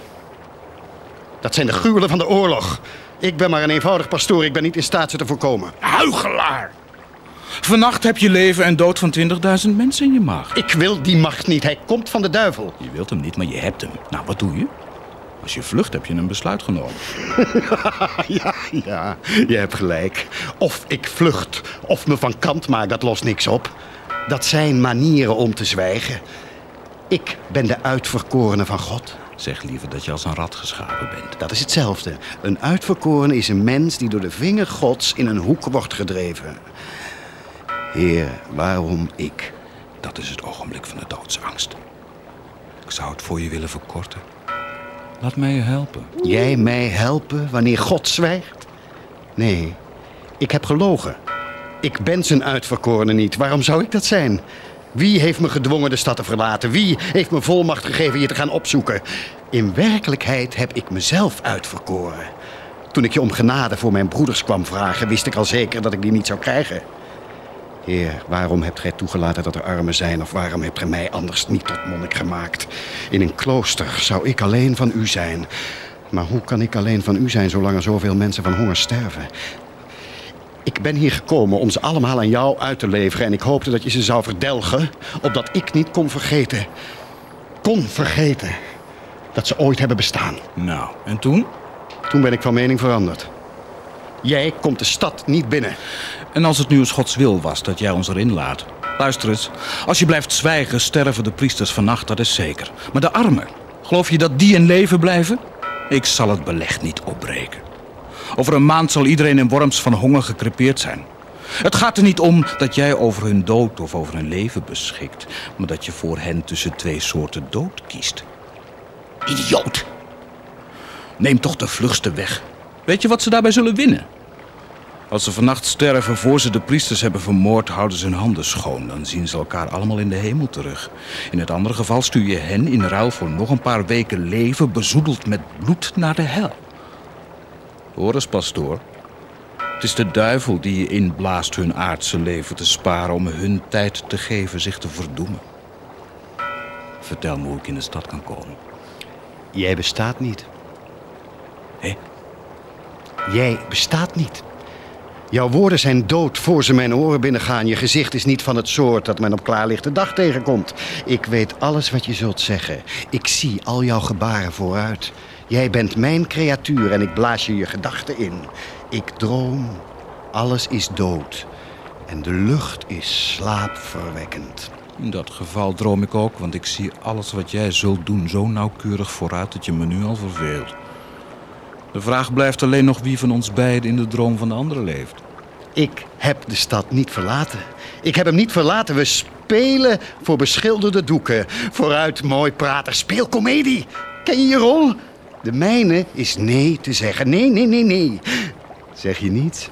Dat zijn de gruwelen van de oorlog. Ik ben maar een eenvoudig pastoor. Ik ben niet in staat ze te voorkomen. Huigelaar! Vannacht heb je leven en dood van 20.000 mensen in je maag. Ik wil die macht niet. Hij komt van de duivel. Je wilt hem niet, maar je hebt hem. Nou, wat doe je? Als je vlucht heb je een besluit genomen. ja, ja, je hebt gelijk. Of ik vlucht, of me van kant maak, dat lost niks op. Dat zijn manieren om te zwijgen. Ik ben de uitverkorene van God. Zeg liever dat je als een rat geschapen bent. Dat is hetzelfde. Een uitverkorene is een mens die door de vinger Gods in een hoek wordt gedreven. Heer, waarom ik? Dat is het ogenblik van de doodsangst. Ik zou het voor je willen verkorten. Laat mij je helpen. Jij mij helpen wanneer God zwijgt? Nee, ik heb gelogen. Ik ben zijn uitverkorene niet. Waarom zou ik dat zijn? Wie heeft me gedwongen de stad te verlaten? Wie heeft me volmacht gegeven je te gaan opzoeken? In werkelijkheid heb ik mezelf uitverkoren. Toen ik je om genade voor mijn broeders kwam vragen, wist ik al zeker dat ik die niet zou krijgen. Heer, waarom hebt gij toegelaten dat er armen zijn? Of waarom hebt gij mij anders niet tot monnik gemaakt? In een klooster zou ik alleen van u zijn. Maar hoe kan ik alleen van u zijn zolang er zoveel mensen van honger sterven? Ik ben hier gekomen om ze allemaal aan jou uit te leveren... en ik hoopte dat je ze zou verdelgen, opdat ik niet kon vergeten. Kon vergeten dat ze ooit hebben bestaan. Nou, en toen? Toen ben ik van mening veranderd. Jij komt de stad niet binnen. En als het nu eens Gods wil was dat jij ons erin laat. Luister eens, als je blijft zwijgen, sterven de priesters vannacht, dat is zeker. Maar de armen, geloof je dat die in leven blijven? Ik zal het beleg niet opbreken. Over een maand zal iedereen in Worms van honger gekrepeerd zijn. Het gaat er niet om dat jij over hun dood of over hun leven beschikt, maar dat je voor hen tussen twee soorten dood kiest. Idioot! Neem toch de vlugste weg. Weet je wat ze daarbij zullen winnen? Als ze vannacht sterven voor ze de priesters hebben vermoord, houden ze hun handen schoon. Dan zien ze elkaar allemaal in de hemel terug. In het andere geval stuur je hen in ruil voor nog een paar weken leven, bezoedeld met bloed, naar de hel. Hoor eens, pastoor. Het is de duivel die je inblaast hun aardse leven te sparen om hun tijd te geven zich te verdoemen. Vertel me hoe ik in de stad kan komen. Jij bestaat niet. Hé? Jij bestaat niet. Jouw woorden zijn dood voor ze mijn oren binnengaan. Je gezicht is niet van het soort dat men op klaarlichte dag tegenkomt. Ik weet alles wat je zult zeggen. Ik zie al jouw gebaren vooruit. Jij bent mijn creatuur en ik blaas je je gedachten in. Ik droom. Alles is dood. En de lucht is slaapverwekkend. In dat geval droom ik ook, want ik zie alles wat jij zult doen zo nauwkeurig vooruit dat je me nu al verveelt. De vraag blijft alleen nog wie van ons beiden in de droom van de andere leeft. Ik heb de stad niet verlaten. Ik heb hem niet verlaten. We spelen voor beschilderde doeken. Vooruit, mooi praten. Speel komedie. Ken je je rol? De mijne is nee te zeggen. Nee, nee, nee, nee. Zeg je niet?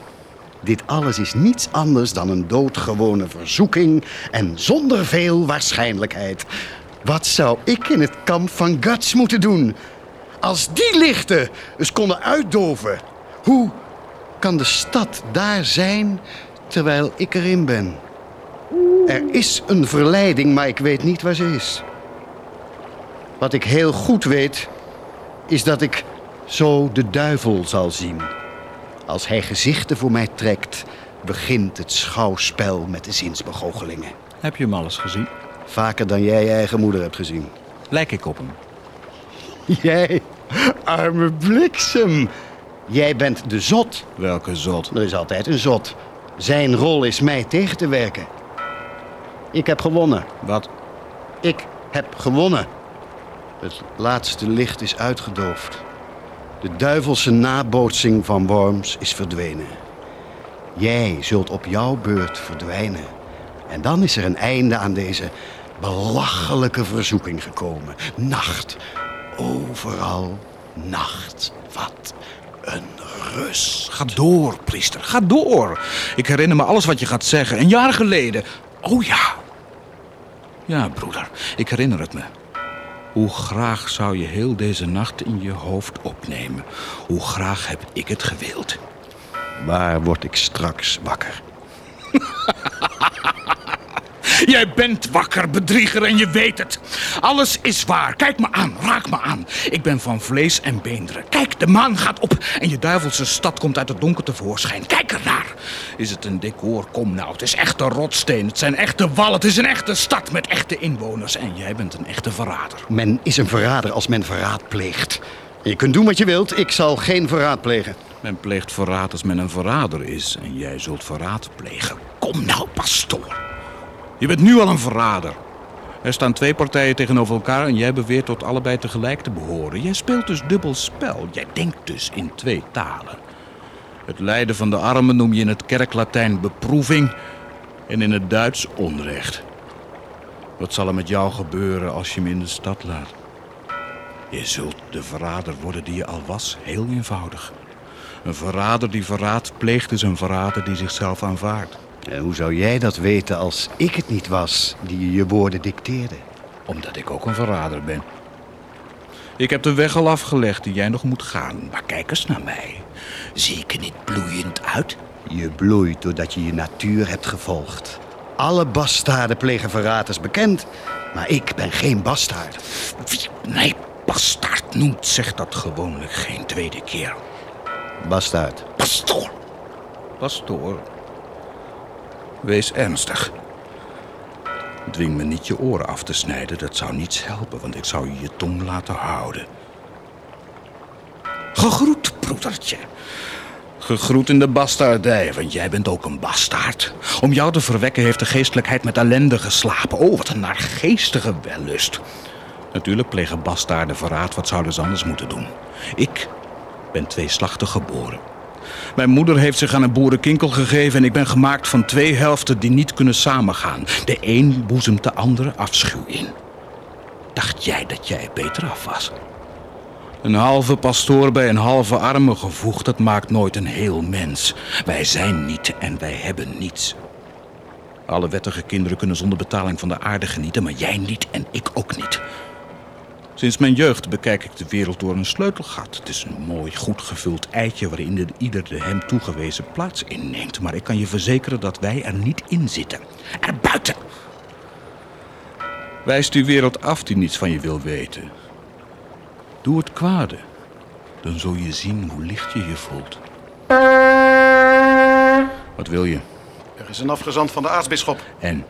Dit alles is niets anders dan een doodgewone verzoeking en zonder veel waarschijnlijkheid. Wat zou ik in het kamp van Guts moeten doen? Als die lichten eens konden uitdoven, hoe kan de stad daar zijn terwijl ik erin ben? Er is een verleiding, maar ik weet niet waar ze is. Wat ik heel goed weet, is dat ik zo de duivel zal zien. Als hij gezichten voor mij trekt, begint het schouwspel met de zinsbegoochelingen. Heb je hem alles gezien? Vaker dan jij je eigen moeder hebt gezien. Lijk ik op hem? Jij, arme bliksem. Jij bent de zot. Welke zot? Er is altijd een zot. Zijn rol is mij tegen te werken. Ik heb gewonnen. Wat? Ik heb gewonnen. Het laatste licht is uitgedoofd. De duivelse nabootsing van Worms is verdwenen. Jij zult op jouw beurt verdwijnen. En dan is er een einde aan deze belachelijke verzoeking gekomen. Nacht. Overal nacht. Wat een rust. Ga door, priester. Ga door. Ik herinner me alles wat je gaat zeggen. Een jaar geleden. Oh ja. Ja, broeder. Ik herinner het me. Hoe graag zou je heel deze nacht in je hoofd opnemen? Hoe graag heb ik het gewild? Waar word ik straks wakker? Jij bent wakker, bedrieger, en je weet het. Alles is waar. Kijk me aan, raak me aan. Ik ben van vlees en beenderen. Kijk, de maan gaat op en je duivelse stad komt uit het donker tevoorschijn. Kijk ernaar. Is het een decor? Kom nou, het is echte rotsteen. Het zijn echte wallen. Het is een echte stad met echte inwoners. En jij bent een echte verrader. Men is een verrader als men verraad pleegt. Je kunt doen wat je wilt, ik zal geen verraad plegen. Men pleegt verraad als men een verrader is. En jij zult verraad plegen. Kom nou, pastoor. Je bent nu al een verrader. Er staan twee partijen tegenover elkaar en jij beweert tot allebei tegelijk te behoren. Jij speelt dus dubbel spel. Jij denkt dus in twee talen. Het lijden van de armen noem je in het kerklatijn beproeving en in het Duits onrecht. Wat zal er met jou gebeuren als je me in de stad laat? Je zult de verrader worden die je al was, heel eenvoudig. Een verrader die verraad pleegt is een verrader die zichzelf aanvaardt. En hoe zou jij dat weten als ik het niet was die je woorden dicteerde? Omdat ik ook een verrader ben. Ik heb de weg al afgelegd die jij nog moet gaan. Maar kijk eens naar mij. Zie ik er niet bloeiend uit? Je bloeit doordat je je natuur hebt gevolgd. Alle bastaarden plegen verraad is bekend. Maar ik ben geen bastaard. Wie mij bastaard noemt, zegt dat gewoonlijk geen tweede keer. Bastaard. Pastoor. Pastoor. Wees ernstig. Dwing me niet je oren af te snijden, dat zou niets helpen, want ik zou je je tong laten houden. Gegroet, broedertje. Gegroet in de bastaardij, want jij bent ook een bastaard. Om jou te verwekken heeft de geestelijkheid met ellende geslapen. Oh, wat een naargeestige wellust. Natuurlijk plegen bastaarden verraad, wat zouden ze anders moeten doen? Ik ben tweeslachtig geboren. Mijn moeder heeft zich aan een boerenkinkel gegeven en ik ben gemaakt van twee helften die niet kunnen samengaan. De een boezemt de andere afschuw in. Dacht jij dat jij beter af was? Een halve pastoor bij een halve arme gevoegd, dat maakt nooit een heel mens. Wij zijn niet en wij hebben niets. Alle wettige kinderen kunnen zonder betaling van de aarde genieten, maar jij niet en ik ook niet. Sinds mijn jeugd bekijk ik de wereld door een sleutelgat. Het is een mooi, goed gevuld eitje waarin de, ieder de hem toegewezen plaats inneemt. Maar ik kan je verzekeren dat wij er niet in zitten. Er buiten! Wijs die wereld af die niets van je wil weten. Doe het kwade. Dan zul je zien hoe licht je je voelt. Wat wil je? Er is een afgezant van de aartsbisschop. En?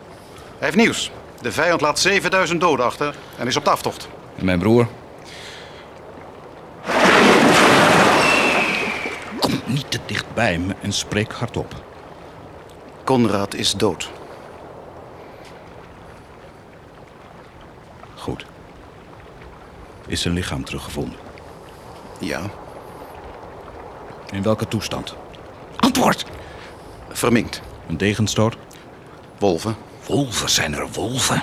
Hij heeft nieuws. De vijand laat 7000 doden achter en is op de aftocht. En mijn broer? Kom niet te dicht bij me en spreek hardop. Conrad is dood. Goed. Is zijn lichaam teruggevonden? Ja. In welke toestand? Antwoord! Verminkt. Een degenstoot? Wolven. Wolven? Zijn er wolven?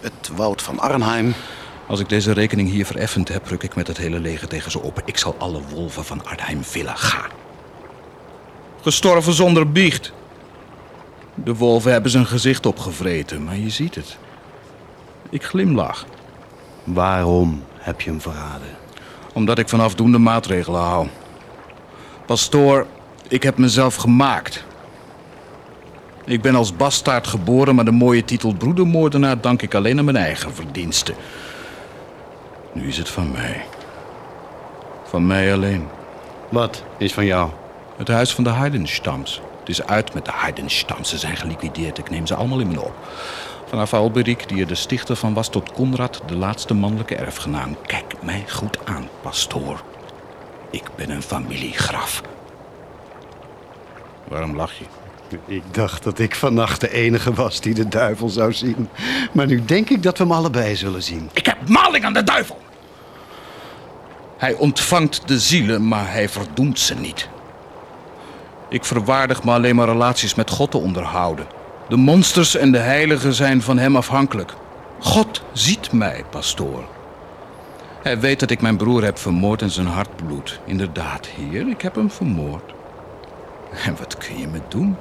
Het woud van Arnheim. Als ik deze rekening hier vereffend heb, ruk ik met het hele leger tegen ze op. Ik zal alle wolven van Arnheim villen. Ga. Gestorven zonder biecht. De wolven hebben zijn gezicht opgevreten, maar je ziet het. Ik glimlach. Waarom heb je hem verraden? Omdat ik van afdoende maatregelen hou. Pastoor, ik heb mezelf gemaakt. Ik ben als bastaard geboren, maar de mooie titel broedermoordenaar dank ik alleen aan mijn eigen verdiensten. Nu is het van mij. Van mij alleen. Wat is van jou? Het huis van de Heidenstams. Het is uit met de Heidenstams. Ze zijn geliquideerd. Ik neem ze allemaal in me op. Vanaf Alberik, die er de stichter van was, tot Konrad, de laatste mannelijke erfgenaam. Kijk mij goed aan, pastoor. Ik ben een familiegraf. Waarom lach je? Ik dacht dat ik vannacht de enige was die de duivel zou zien. Maar nu denk ik dat we hem allebei zullen zien. Ik heb maling aan de duivel! Hij ontvangt de zielen, maar hij verdoemt ze niet. Ik verwaardig me alleen maar relaties met God te onderhouden. De monsters en de heiligen zijn van hem afhankelijk. God ziet mij, pastoor. Hij weet dat ik mijn broer heb vermoord en zijn hart bloed. Inderdaad, heer, ik heb hem vermoord. En wat kun je me doen?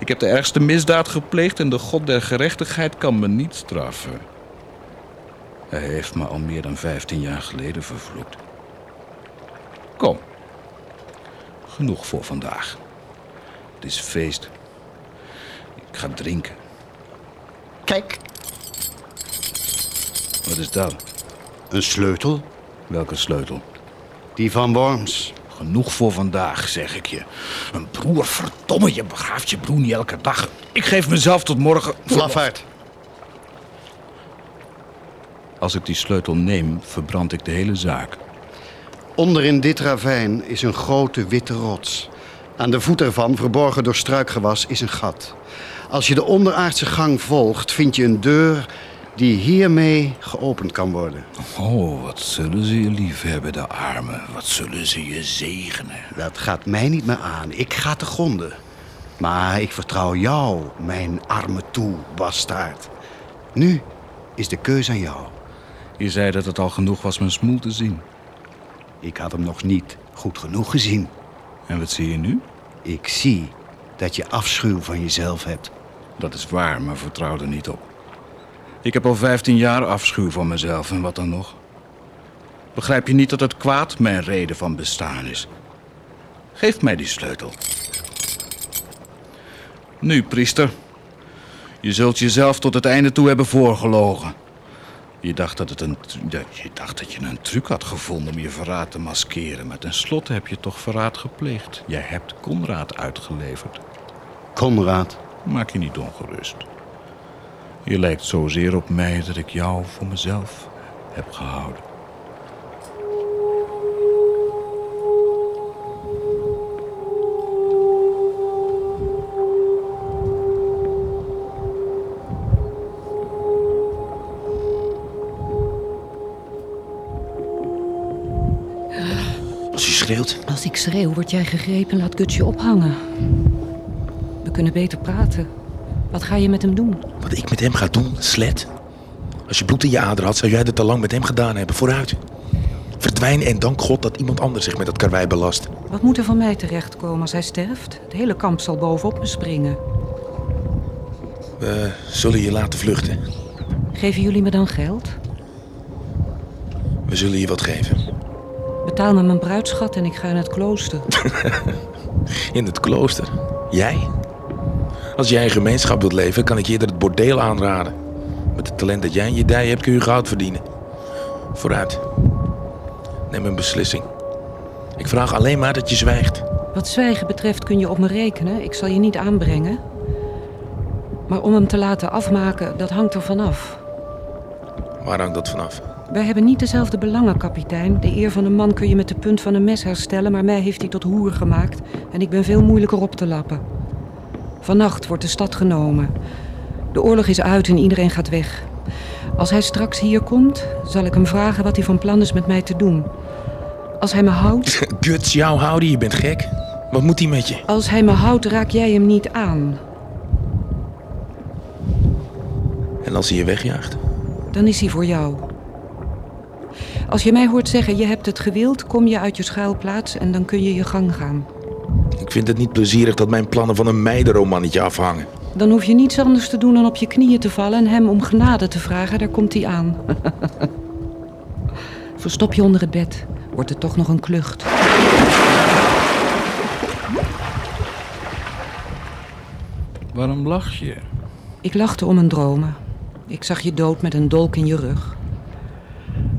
Ik heb de ergste misdaad gepleegd en de God der gerechtigheid kan me niet straffen. Hij heeft me al meer dan 15 jaar geleden vervloekt. Kom. Genoeg voor vandaag. Het is feest. Ik ga drinken. Kijk, Wat is dat? een sleutel. Welke sleutel? Die van Worms. Genoeg voor vandaag, zeg ik je. Een broer, verdomme, je begraaft je broer niet elke dag. Ik geef mezelf tot morgen. Lafaard. Als ik die sleutel neem, verbrand ik de hele zaak. Onder in dit ravijn is een grote witte rots. Aan de voet ervan, verborgen door struikgewas, is een gat. Als je de onderaardse gang volgt, vind je een deur die hiermee geopend kan worden. Oh, wat zullen ze je lief hebben, de armen. Wat zullen ze je zegenen. Dat gaat mij niet meer aan. Ik ga te gronden. Maar ik vertrouw jou, mijn arme toe, bastaard. Nu is de keus aan jou. Je zei dat het al genoeg was mijn smoel te zien. Ik had hem nog niet goed genoeg gezien. En wat zie je nu? Ik zie dat je afschuw van jezelf hebt. Dat is waar, maar vertrouw er niet op. Ik heb al 15 jaar afschuw van mezelf en wat dan nog? Begrijp je niet dat het kwaad mijn reden van bestaan is? Geef mij die sleutel. Nu, priester. Je zult jezelf tot het einde toe hebben voorgelogen. Je dacht dat, het een, dat- je dacht dat je een truc had gevonden om je verraad te maskeren. Maar tenslotte heb je toch verraad gepleegd. Jij hebt Conrad uitgeleverd. Conrad, Maak je niet ongerust. Je lijkt zozeer op mij dat ik jou voor mezelf heb gehouden. Als je schreeuwt. Als ik schreeuw, word jij gegrepen en laat Guts je ophangen. We kunnen beter praten. Wat ga je met hem doen? Wat ik met hem ga doen, slet. Als je bloed in je ader had, zou jij dat al lang met hem gedaan hebben. Vooruit. Verdwijn en dank God dat iemand anders zich met dat karwei belast. Wat moet er van mij terechtkomen als hij sterft? Het hele kamp zal bovenop me springen. We zullen je laten vluchten. Geven jullie me dan geld? We zullen je wat geven. Betaal me mijn bruidschat en ik ga in het klooster. In het klooster. Jij? Als jij in gemeenschap wilt leven, kan ik je eerder het bordeel aanraden. Met het talent dat jij in je dij hebt, kun je goud verdienen. Vooruit. Neem een beslissing. Ik vraag alleen maar dat je zwijgt. Wat zwijgen betreft kun je op me rekenen. Ik zal je niet aanbrengen. Maar om hem te laten afmaken, dat hangt er vanaf. Waar hangt dat vanaf? Wij hebben niet dezelfde belangen, kapitein. De eer van een man kun je met de punt van een mes herstellen, maar mij heeft hij tot hoer gemaakt en ik ben veel moeilijker op te lappen. Vannacht wordt de stad genomen. De oorlog is uit en iedereen gaat weg. Als hij straks hier komt, zal ik hem vragen wat hij van plan is met mij te doen. Als hij me houdt, Guts, jou houden, je bent gek. Wat moet hij met je? als hij me houdt, raak jij hem niet aan. En als hij je wegjaagt? Dan is hij voor jou. Als je mij hoort zeggen, je hebt het gewild, kom je uit je schuilplaats en dan kun je je gang gaan. Ik vind het niet plezierig dat mijn plannen van een meidenromannetje afhangen. Dan hoef je niets anders te doen dan op je knieën te vallen en hem om genade te vragen. Daar komt hij aan. Verstop je onder het bed. Wordt het toch nog een klucht. Waarom lach je? Ik lachte om een dromen. Ik zag je dood met een dolk in je rug.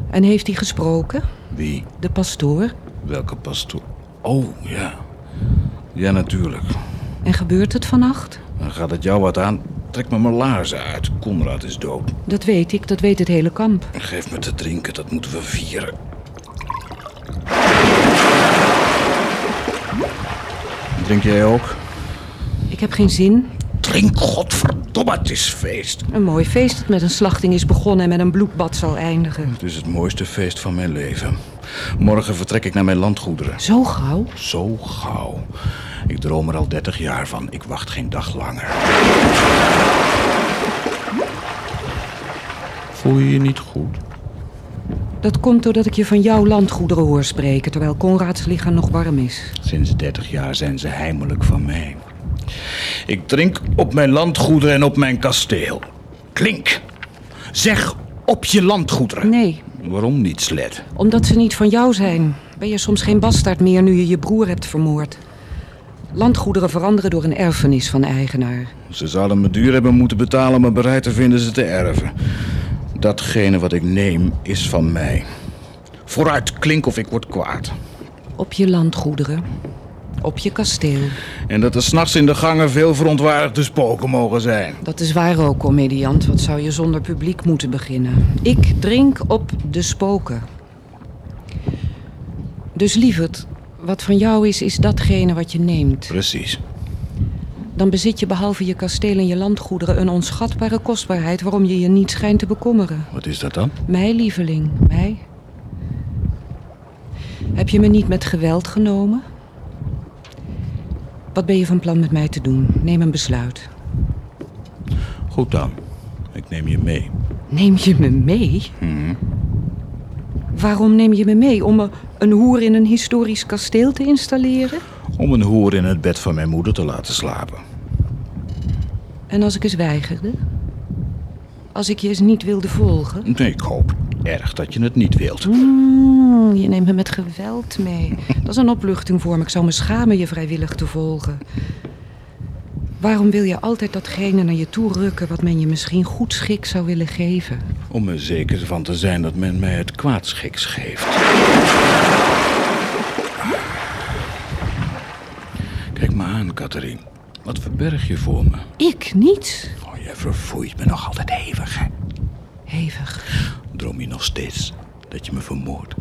En heeft hij gesproken? Wie? De pastoor? Welke pastoor? Oh, ja. Ja, natuurlijk. En gebeurt het vannacht? Dan gaat het jou wat aan. Trek me mijn laarzen uit. Conrad is dood. Dat weet ik, dat weet het hele kamp. Geef me te drinken, dat moeten we vieren. Drink jij ook? Ik heb geen zin. Drink, godverdomme, het is feest. Een mooi feest dat met een slachting is begonnen en met een bloedbad zal eindigen. Het is het mooiste feest van mijn leven. Morgen vertrek ik naar mijn landgoederen. Zo gauw? Zo gauw. Ik droom er al 30 jaar van. Ik wacht geen dag langer. Voel je je niet goed? Dat komt doordat ik je van jouw landgoederen hoor spreken, terwijl Conrads lichaam nog warm is. Sinds 30 jaar zijn ze heimelijk van mij. Ik drink op mijn landgoederen en op mijn kasteel. Klink! Zeg op je landgoederen? Nee, Waarom niet, Sled? omdat ze niet van jou zijn. Ben je soms geen bastaard meer nu je je broer hebt vermoord. Landgoederen veranderen door een erfenis van eigenaar. Ze zouden me duur hebben moeten betalen om me bereid te vinden ze te erven. Datgene wat ik neem is van mij. Vooruit, klink of ik word kwaad. Op je landgoederen. Op je kasteel. En dat er s'nachts in de gangen veel verontwaardigde spoken mogen zijn. Dat is waar ook, comediant. Wat zou je zonder publiek moeten beginnen? Ik drink op de spoken. Dus lieverd, wat van jou is, is datgene wat je neemt. Precies. Dan bezit je behalve je kasteel en je landgoederen een onschatbare kostbaarheid waarom je je niet schijnt te bekommeren. Wat is dat dan? Mij, lieveling, mij. Heb je me niet met geweld genomen? Wat ben je van plan met mij te doen? Neem een besluit. Goed dan. Ik neem je mee. Neem je me mee? Mhm. Waarom neem je me mee? Om een hoer in een historisch kasteel te installeren? Om een hoer in het bed van mijn moeder te laten slapen. En als ik eens weigerde? Als ik je eens niet wilde volgen? Nee, ik hoop erg dat je het niet wilt. Mm, je neemt me met geweld mee. Dat is een opluchting voor me. Ik zou me schamen je vrijwillig te volgen. Waarom wil je altijd datgene naar je toe rukken wat men je misschien goed schik zou willen geven? Om er zeker van te zijn dat men mij het kwaadschiks geeft. Kijk me aan, Catherine. Wat verberg je voor me? Ik niet. Oh, je verfoeit me nog altijd hevig, hè? Hevig. Droom je nog steeds dat je me vermoordt?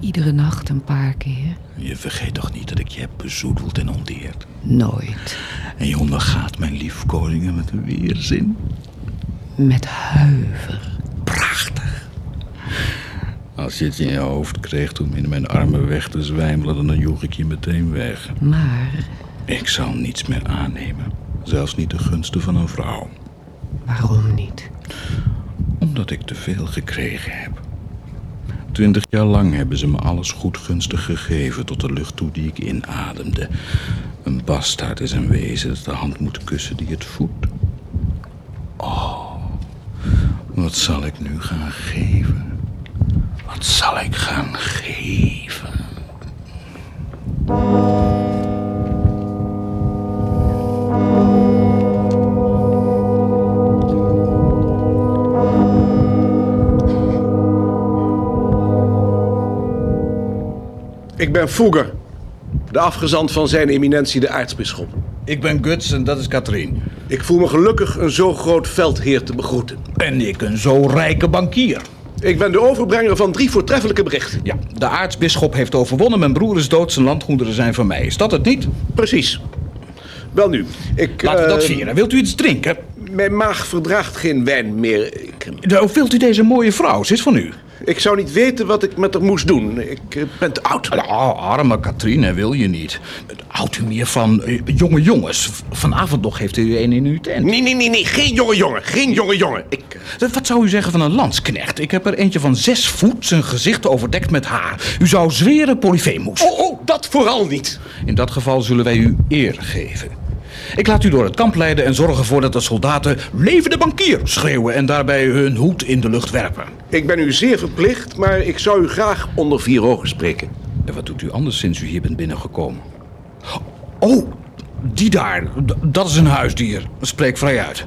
Iedere nacht een paar keer. Je vergeet toch niet dat ik je heb bezoedeld en onteerd? Nooit. En je ondergaat mijn liefkozingen met weerzin? Met huiver. Prachtig. Als je het in je hoofd kreeg om in mijn armen weg te zwijmelen, dan joeg ik je meteen weg. Maar Ik zal niets meer aannemen. Zelfs niet de gunsten van een vrouw. waarom niet? Omdat ik te veel gekregen heb. Twintig jaar lang hebben ze me alles goedgunstig gegeven tot de lucht toe die ik inademde. Een bastaard is een wezen dat de hand moet kussen die het voedt. Oh, wat zal ik nu gaan geven? Wat zal ik gaan geven? Ik ben Fugger, de afgezant van zijn eminentie de aartsbisschop. Ik ben Guts en dat is Katrien. Ik voel me gelukkig een zo groot veldheer te begroeten. En ik een zo rijke bankier. Ik ben de overbrenger van drie voortreffelijke berichten. Ja, de aartsbisschop heeft overwonnen. Mijn broer is dood. Zijn landgoederen zijn van mij. Is dat het niet? Precies. Wel nu, ik... Laten we dat eh, vieren. Wilt u iets drinken? Mijn maag verdraagt geen wijn meer. Ik, Nou, wilt u deze mooie vrouw? Ze is van u. ik zou niet weten wat ik met haar moest doen. Ik eh, ben te oud. Oh, arme Katrien, wil je niet. Houdt u meer van eh, jonge jongens? Vanavond nog heeft u een in uw tent. Nee, nee, nee, nee. Geen jonge jongen. Geen jonge jongen. Ik... Eh, Wat zou u zeggen van een landsknecht? Ik heb er eentje van zes voet, zijn gezicht overdekt met haar. U zou zweren polyfemus. Oh, oh, dat vooral niet. In dat geval zullen wij u eer geven. Ik laat u door het kamp leiden en zorg ervoor dat de soldaten leven de bankier schreeuwen en daarbij hun hoed in de lucht werpen. Ik ben u zeer verplicht, maar ik zou u graag onder vier ogen spreken. En wat doet u anders sinds u hier bent binnengekomen? Oh, die daar. D- dat is een huisdier. Spreek vrij uit.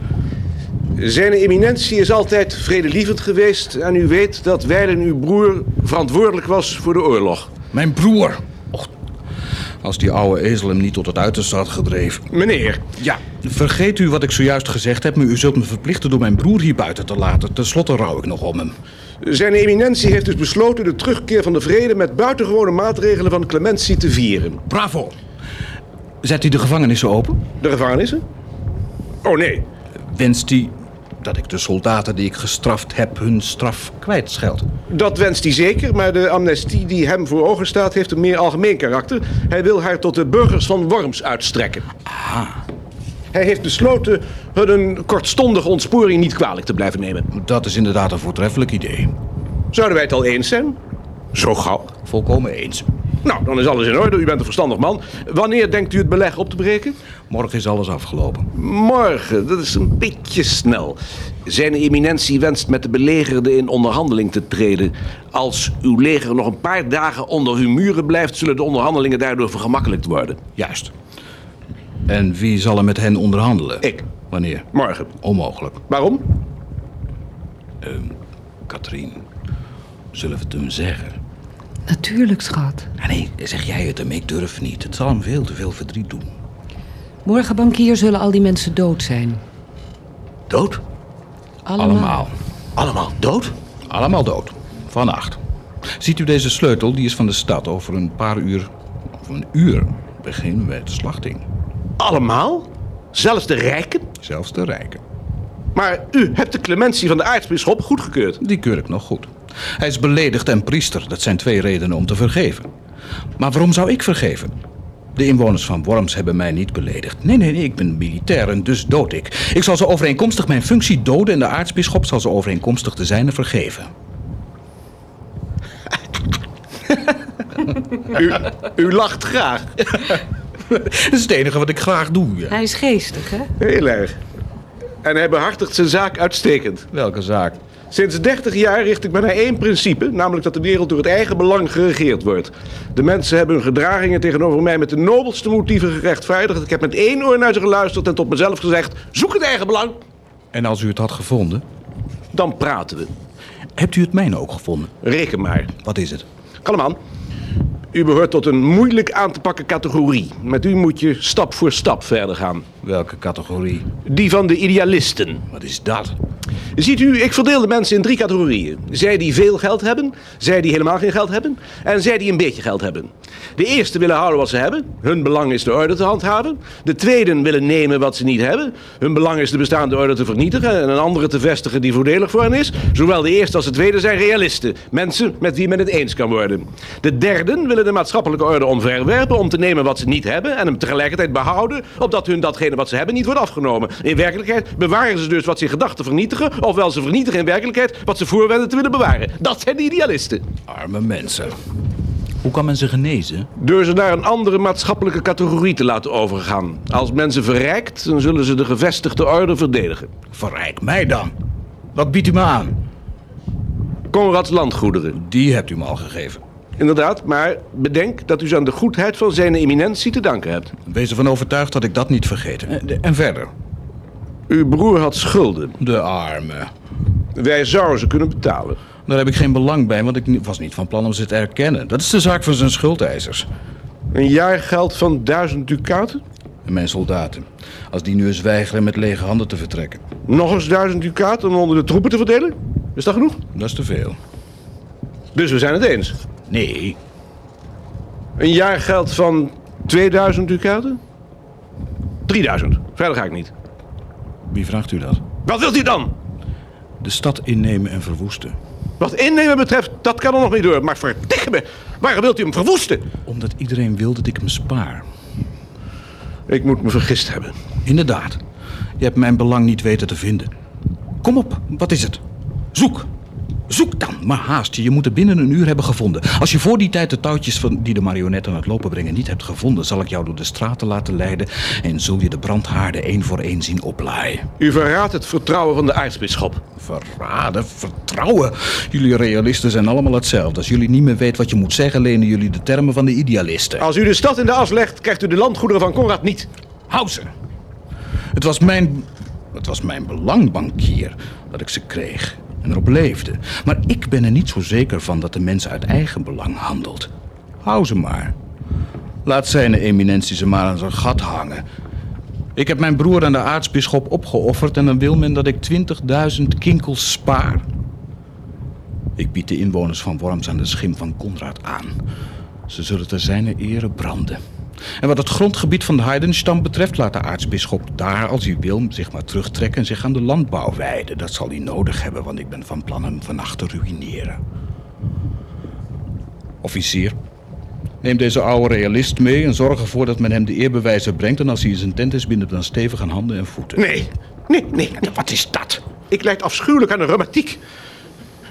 Zijn eminentie is altijd vredelievend geweest en u weet dat wijlen uw broer verantwoordelijk was voor de oorlog. Mijn broer. Als die oude ezel hem niet tot het uiterste had gedreven. Meneer, Ja, vergeet u wat ik zojuist gezegd heb, maar u zult me verplichten door mijn broer hier buiten te laten. Ten slotte rouw ik nog om hem. zijn eminentie heeft dus besloten de terugkeer van de vrede met buitengewone maatregelen van clementie te vieren. Bravo. Zet u de gevangenissen open? De gevangenissen? Oh nee, Wenst hij dat ik de soldaten die ik gestraft heb hun straf kwijtscheld? dat wenst hij zeker, maar de amnestie die hem voor ogen staat heeft een meer algemeen karakter. Hij wil haar tot de burgers van Worms uitstrekken. Hij heeft besloten hun een kortstondige ontsporing niet kwalijk te blijven nemen. Dat is inderdaad een voortreffelijk idee. Zouden wij het al eens zijn? Zo gauw. Volkomen eens. Nou, dan is alles in orde. U bent een verstandig man. Wanneer denkt u het beleg op te breken? Morgen is alles afgelopen. Morgen, dat is een beetje snel. Zijn eminentie wenst met de belegerden in onderhandeling te treden. Als uw leger nog een paar dagen onder uw muren blijft... zullen de onderhandelingen daardoor vergemakkelijkt worden. Juist. En wie zal er met hen onderhandelen? Ik. Wanneer? Morgen. Onmogelijk. Waarom? Ehm, Katrien, zullen we het hem zeggen? Natuurlijk, schat. Ah, nee, zeg jij het hem. Ik durf niet. Het zal hem veel te veel verdriet doen. Morgen, bankier, zullen al die mensen dood zijn. Dood? Allemaal. Allemaal dood? Allemaal dood. Vannacht. Ziet u deze sleutel? Die is van de stad. Over een paar uur, of een uur, beginnen wij de slachting. Allemaal? Zelfs de rijken? Zelfs de rijken. Maar u hebt de clementie van de aartsbisschop goedgekeurd. Die keur ik nog goed. Hij is beledigd en priester. Dat zijn twee redenen om te vergeven. Maar waarom zou ik vergeven? De inwoners van Worms hebben mij niet beledigd. Nee, nee, nee, ik ben militair en dus dood ik. Ik zal ze overeenkomstig mijn functie doden en de aartsbisschop zal ze overeenkomstig de zijne vergeven. U, u lacht graag. Dat is het enige wat ik graag doe. Ja. Hij is geestig, hè? Heel erg. En hij behartigt zijn zaak uitstekend. Welke zaak? Sinds 30 jaar richt ik me naar één principe, namelijk dat de wereld door het eigen belang geregeerd wordt. De mensen hebben hun gedragingen tegenover mij met de nobelste motieven gerechtvaardigd. Ik heb met één oor naar ze geluisterd en tot mezelf gezegd: zoek het eigen belang. En als u het had gevonden? Dan praten we. Hebt u het mijne ook gevonden? Reken maar. Wat is het? Kalm aan. U behoort tot een moeilijk aan te pakken categorie. Met u moet je stap voor stap verder gaan. Welke categorie? Die van de idealisten. Wat is dat? Ziet u, ik verdeel de mensen in drie categorieën. Zij die veel geld hebben, zij die helemaal geen geld hebben en zij die een beetje geld hebben. De eerste willen houden wat ze hebben. Hun belang is de orde te handhaven. De tweeden willen nemen wat ze niet hebben. Hun belang is de bestaande orde te vernietigen en een andere te vestigen die voordelig voor hen is. Zowel de eerste als de tweede zijn realisten. Mensen met wie men het eens kan worden. De derden willen de maatschappelijke orde omverwerpen om te nemen wat ze niet hebben en hem tegelijkertijd behouden, opdat hun datgene wat ze hebben niet wordt afgenomen. In werkelijkheid bewaren ze dus wat ze in gedachten vernietigen, ofwel ze vernietigen in werkelijkheid wat ze voorwenden te willen bewaren. Dat zijn de idealisten. Arme mensen. Hoe kan men ze genezen? Door ze naar een andere maatschappelijke categorie te laten overgaan. Als men ze verrijkt, dan zullen ze de gevestigde orde verdedigen. Verrijk mij dan. Wat biedt u me aan? Conrads landgoederen. Die hebt u me al gegeven. Inderdaad, maar bedenk dat u ze aan de goedheid van zijn eminentie te danken hebt. Wees ervan overtuigd dat ik dat niet vergeten. En verder? Uw broer had schulden. De arme. Wij zouden ze kunnen betalen. Daar heb ik geen belang bij, want ik was niet van plan om ze te erkennen. Dat is de zaak van zijn schuldeisers. Een jaargeld van duizend ducaten? En mijn soldaten. Als die nu eens weigeren met lege handen te vertrekken. Nog eens duizend ducaten om onder de troepen te verdelen? Is dat genoeg? Dat is te veel. Dus we zijn het eens? Nee. Een jaargeld van 2000 ducaten? 3000. Verder ga ik niet. Wie vraagt u dat? Wat wilt u dan? De stad innemen en verwoesten. Wat innemen betreft, dat kan er nog niet door. Maar verdikke me, waarom wilt u hem verwoesten? Omdat iedereen wil dat ik hem spaar. Ik moet me vergist hebben. Inderdaad. Je hebt mijn belang niet weten te vinden. Kom op, wat is het? Zoek. Zoek dan, maar haast je. Je moet het binnen een uur hebben gevonden. Als je voor die tijd de touwtjes van die de marionetten aan het lopen brengen niet hebt gevonden, zal ik jou door de straten laten leiden en zul je de brandhaarden één voor één zien oplaaien. U verraadt het vertrouwen van de aartsbisschop. Verraden, vertrouwen. Jullie realisten zijn allemaal hetzelfde. Als jullie niet meer weten wat je moet zeggen, lenen jullie de termen van de idealisten. Als u de stad in de as legt, krijgt u de landgoederen van Conrad niet. Hou ze. Het was mijn, het was mijn belang, bankier, dat ik ze kreeg en erop leefde. Maar ik ben er niet zo zeker van dat de mens uit eigen belang handelt. Hou ze maar. Laat zijn eminentie ze maar aan zijn gat hangen. Ik heb mijn broer aan de aartsbisschop opgeofferd en dan wil men dat ik 20.000 kinkels spaar. Ik bied de inwoners van Worms aan de schim van Konrad aan. Ze zullen te zijne ere branden. En wat het grondgebied van de Heidenstam betreft, laat de aartsbisschop daar, als hij wil, zich maar terugtrekken en zich aan de landbouw wijden. Dat zal hij nodig hebben, want ik ben van plan hem vannacht te ruïneren. Officier, neem deze oude realist mee en zorg ervoor dat men hem de eerbewijzen brengt. En als hij in zijn tent is, bind hem dan stevig aan handen en voeten. Nee, nee, nee. Wat is dat? Ik lijd afschuwelijk aan de rheumatiek.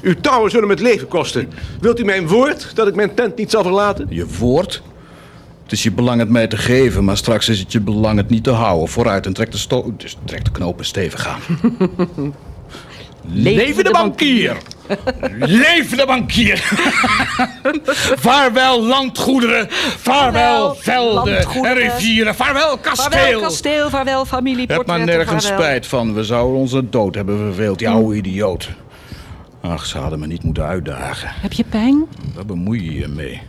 Uw touwen zullen me het leven kosten. Wilt u mijn woord dat ik mijn tent niet zal verlaten? Je woord? Het is je belang het mij te geven, maar straks is het je belang het niet te houden. Vooruit en trek de, sto dus trek de knopen stevig aan. Leven de bankier! Leven de bankier! vaarwel landgoederen, vaarwel velden en rivieren, vaarwel kasteel! Vaarwel kasteel, vaarwel familie, heb maar nergens vaarwel. spijt van. We zouden onze dood hebben verveeld, die oude idioot. Ach, ze hadden me niet moeten uitdagen. Heb je pijn? Waar bemoei je je mee?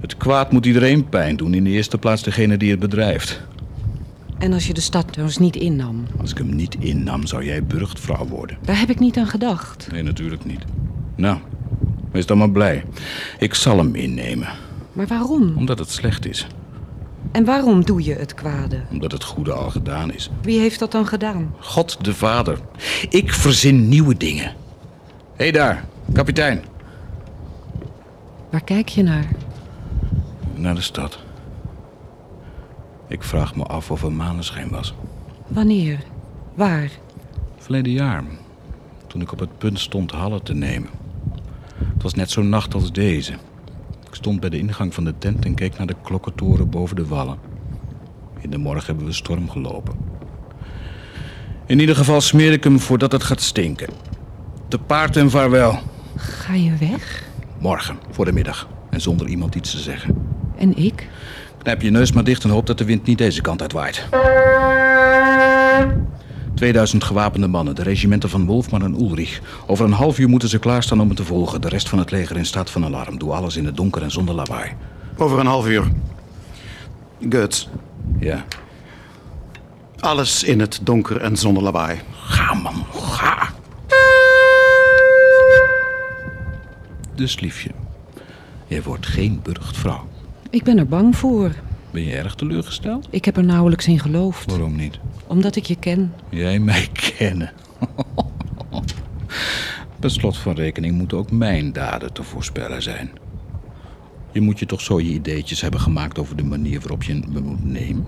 Het kwaad moet iedereen pijn doen. In de eerste plaats degene die het bedrijft. En als je de stad trouwens niet innam? Als ik hem niet innam, zou jij burchtvrouw worden. Daar heb ik niet aan gedacht. Nee, natuurlijk niet. Nou, wees dan maar blij. Ik zal hem innemen. Maar waarom? Omdat het slecht is. En waarom doe je het kwade? Omdat het goede al gedaan is. Wie heeft dat dan gedaan? God de Vader. Ik verzin nieuwe dingen. Hé hey daar, kapitein. Waar kijk je naar? Naar de stad. Ik vraag me af of er maneschijn was. Wanneer? Waar? Verleden jaar, toen ik op het punt stond Halle te nemen. Het was net zo'n nacht als deze. Ik stond bij de ingang van de tent en keek naar de klokkentoren boven de wallen. In de morgen hebben we storm gelopen. In ieder geval smeer ik hem voordat het gaat stinken. Te paard en vaarwel. Ga je weg? Morgen, voor de middag. En zonder iemand iets te zeggen. En ik? Knijp je neus maar dicht en hoop dat de wind niet deze kant uit waait. 2000 gewapende mannen, de regimenten van Wolfman en Ulrich. Over een half uur moeten ze klaarstaan om me te volgen. De rest van het leger in staat van alarm. Doe alles in het donker en zonder lawaai. Over een half uur. Guts. Ja. Alles in het donker en zonder lawaai. Ga, man, ga. Dus, liefje, jij wordt geen burchtvrouw. Ik ben er bang voor. Ben je erg teleurgesteld? Ik heb er nauwelijks in geloofd. Waarom niet? Omdat ik je ken. Jij mij kennen. Per slot van rekening moeten ook mijn daden te voorspellen zijn. Je moet je toch zo je ideetjes hebben gemaakt over de manier waarop je me moet nemen.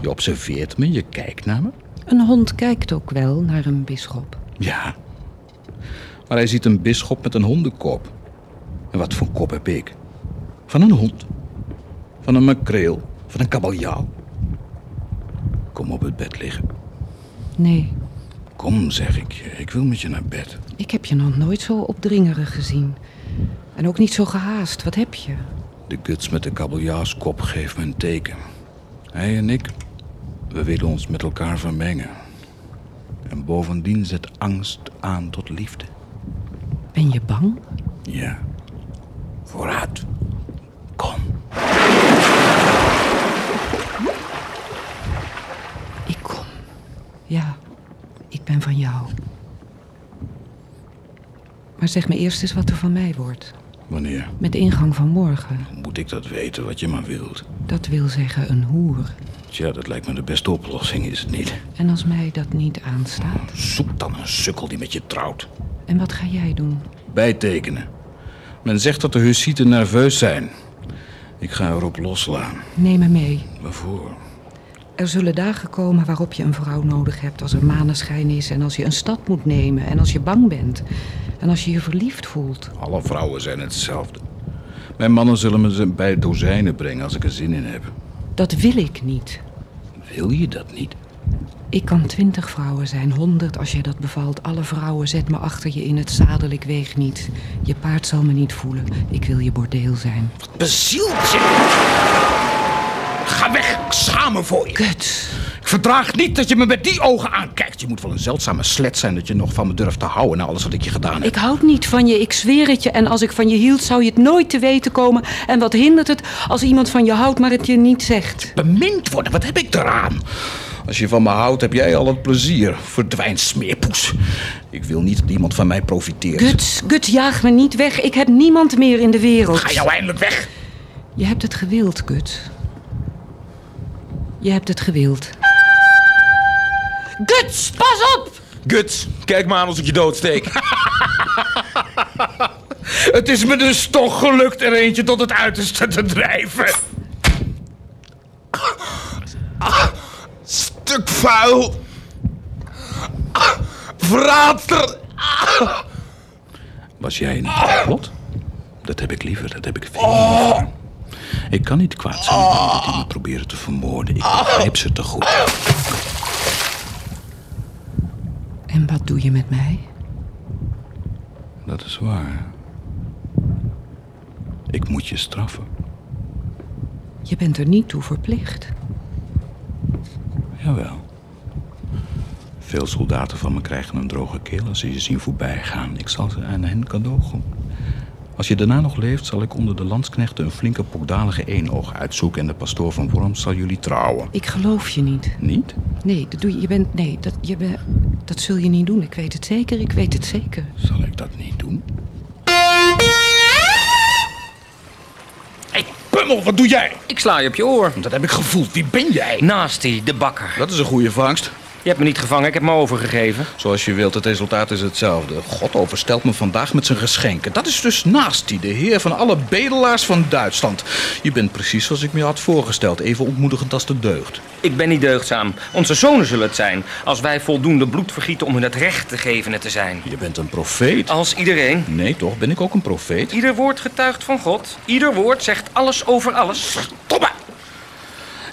Je observeert me, je kijkt naar me. Een hond kijkt ook wel naar een bisschop. Ja. Maar hij ziet een bisschop met een hondenkop. En wat voor kop heb ik? Van een hond. Van een makreel. Van een kabeljauw. Kom op het bed liggen. Nee, Kom, zeg ik je. Ik wil met je naar bed. ik heb je nog nooit zo opdringerig gezien. En ook niet zo gehaast. Wat heb je? De guts met de kabeljauwskop geeft me een teken. Hij en ik, we willen ons met elkaar vermengen. En bovendien zet angst aan tot liefde. Ben je bang? Ja. Vooruit. Kom. Ik kom. Ja, ik ben van jou. Maar zeg me eerst eens wat er van mij wordt. Wanneer? Met de ingang van morgen. Moet ik dat weten, wat je maar wilt? Dat wil zeggen een hoer. Tja, dat lijkt me de beste oplossing, is het niet? En als mij dat niet aanstaat? Zoek dan een sukkel die met je trouwt. En wat ga jij doen? Bijtekenen. Men zegt dat de Hussieten nerveus zijn. Ik ga erop loslaan. Neem me mee. Waarvoor? Er zullen dagen komen waarop je een vrouw nodig hebt als er maneschijn is en als je een stad moet nemen en als je bang bent en als je je verliefd voelt. Alle vrouwen zijn hetzelfde. Mijn mannen zullen me ze bij dozijnen brengen als ik er zin in heb. Dat wil ik niet. Wil je dat niet? Ik kan twintig vrouwen zijn, honderd als je dat bevalt. Alle vrouwen, zet me achter je in het zadel, ik weeg niet. Je paard zal me niet voelen. Ik wil je bordeel zijn. Bezield je! Ga weg, me voor je. Kut. Ik verdraag niet dat je me met die ogen aankijkt. Je moet wel een zeldzame slet zijn dat je nog van me durft te houden na alles wat ik je gedaan heb. Ik houd niet van je, ik zweer het je. En als ik van je hield, zou je het nooit te weten komen. En wat hindert het als iemand van je houdt, maar het je niet zegt? Bemind worden, wat heb ik eraan? Als je van me houdt, heb jij al het plezier. Verdwijn, smeerpoes. Ik wil niet dat iemand van mij profiteert. Guts, Guts, jaag me niet weg. Ik heb niemand meer in de wereld. Ga jou eindelijk weg. Je hebt het gewild, Guts. Je hebt het gewild. Guts, pas op! Guts, kijk maar aan als ik je doodsteek. Het is me dus toch gelukt er eentje tot het uiterste te drijven. Stuk vuil. Verraadster. Was jij niet kapot? Dat heb ik liever, dat heb ik veel liever. Ik kan niet kwaad zijn mensen die me proberen te vermoorden. Ik begrijp ze te goed. En wat doe je met mij? Dat is waar. Ik moet je straffen. Je bent er niet toe verplicht. Jawel. Veel soldaten van me krijgen een droge keel als ze je zien voorbijgaan. Ik zal ze aan hen cadeau doen. Als je daarna nog leeft, zal ik onder de landsknechten een flinke pokdalige eenoog uitzoeken... en de pastoor van Worms zal jullie trouwen. Ik geloof je niet. Niet? Nee, dat doe je. Je bent. Nee, dat, je bent, dat zul je niet doen. Ik weet het zeker. Ik weet het zeker. Zal ik dat niet doen? Hey, Pummel, wat doe jij? ik sla je op je oor. Dat heb ik gevoeld. Wie ben jij? Nasty, de bakker. Dat is een goede vangst. Je hebt me niet gevangen, ik heb me overgegeven. Zoals je wilt, het resultaat is hetzelfde. God overstelt me vandaag met zijn geschenken. Dat is dus Nasty, de heer van alle bedelaars van Duitsland. Je bent precies zoals ik me had voorgesteld. Even ontmoedigend als de deugd. Ik ben niet deugdzaam. Onze zonen zullen het zijn. Als wij voldoende bloed vergieten om hun het recht te geven het te zijn. Je bent een profeet. Als iedereen. Nee, toch? Ben ik ook een profeet? Ieder woord getuigt van God. Ieder woord zegt alles over alles. Tomme!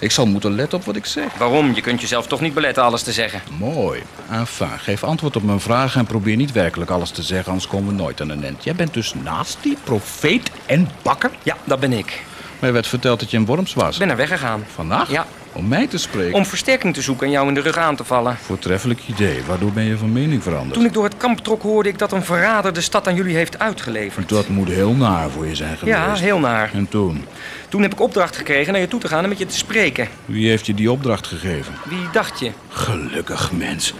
Ik zal moeten letten op wat ik zeg. Waarom? Je kunt jezelf toch niet beletten alles te zeggen. Mooi. Enfin, geef antwoord op mijn vragen en probeer niet werkelijk alles te zeggen, anders komen we nooit aan een end. Jij bent dus naast die profeet en bakker? Ja, dat ben ik. Mij werd verteld dat je in Worms was. Ik ben er weggegaan. Vandaag? Ja. Om mij te spreken? Om versterking te zoeken en jou in de rug aan te vallen. Voortreffelijk idee. Waardoor ben je van mening veranderd? Toen ik door het kamp trok hoorde ik dat een verrader de stad aan jullie heeft uitgeleverd. Dat moet heel naar voor je zijn geweest. Ja, heel naar. En toen? Toen heb ik opdracht gekregen naar je toe te gaan en met je te spreken. Wie heeft je die opdracht gegeven? Wie dacht je? Gelukkig mens.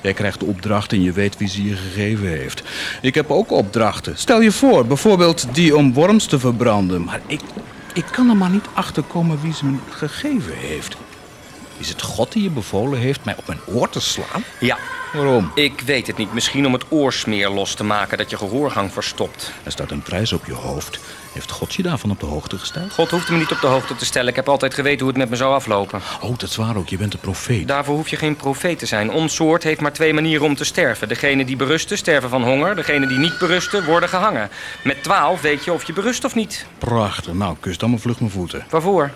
Jij krijgt de opdracht en je weet wie ze je gegeven heeft. Ik heb ook opdrachten. Stel je voor, bijvoorbeeld die om worms te verbranden. Maar ik, ik kan er maar niet achter komen wie ze me gegeven heeft. Is het God die je bevolen heeft mij op mijn oor te slaan? Ja. Waarom? Ik weet het niet. Misschien om het oorsmeer los te maken dat je gehoorgang verstopt. Er staat een prijs op je hoofd. Heeft God je daarvan op de hoogte gesteld? God hoeft me niet op de hoogte te stellen. Ik heb altijd geweten hoe het met me zou aflopen. Oh, dat is waar ook. Je bent een profeet. Daarvoor hoef je geen profeet te zijn. Ons soort heeft maar twee manieren om te sterven. Degene die berusten, sterven van honger. Degene die niet berusten, worden gehangen. Met twaalf weet je of je berust of niet. Prachtig. Nou, kus dan maar vlug mijn voeten. Waarvoor?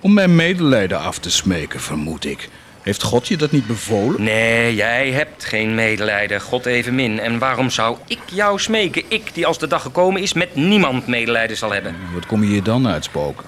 Om mijn medelijden af te smeken, vermoed ik. Heeft God je dat niet bevolen? Nee, jij hebt geen medelijden. God evenmin. En waarom zou ik jou smeken? Ik, die als de dag gekomen is, met niemand medelijden zal hebben. Wat kom je hier dan uitspoken?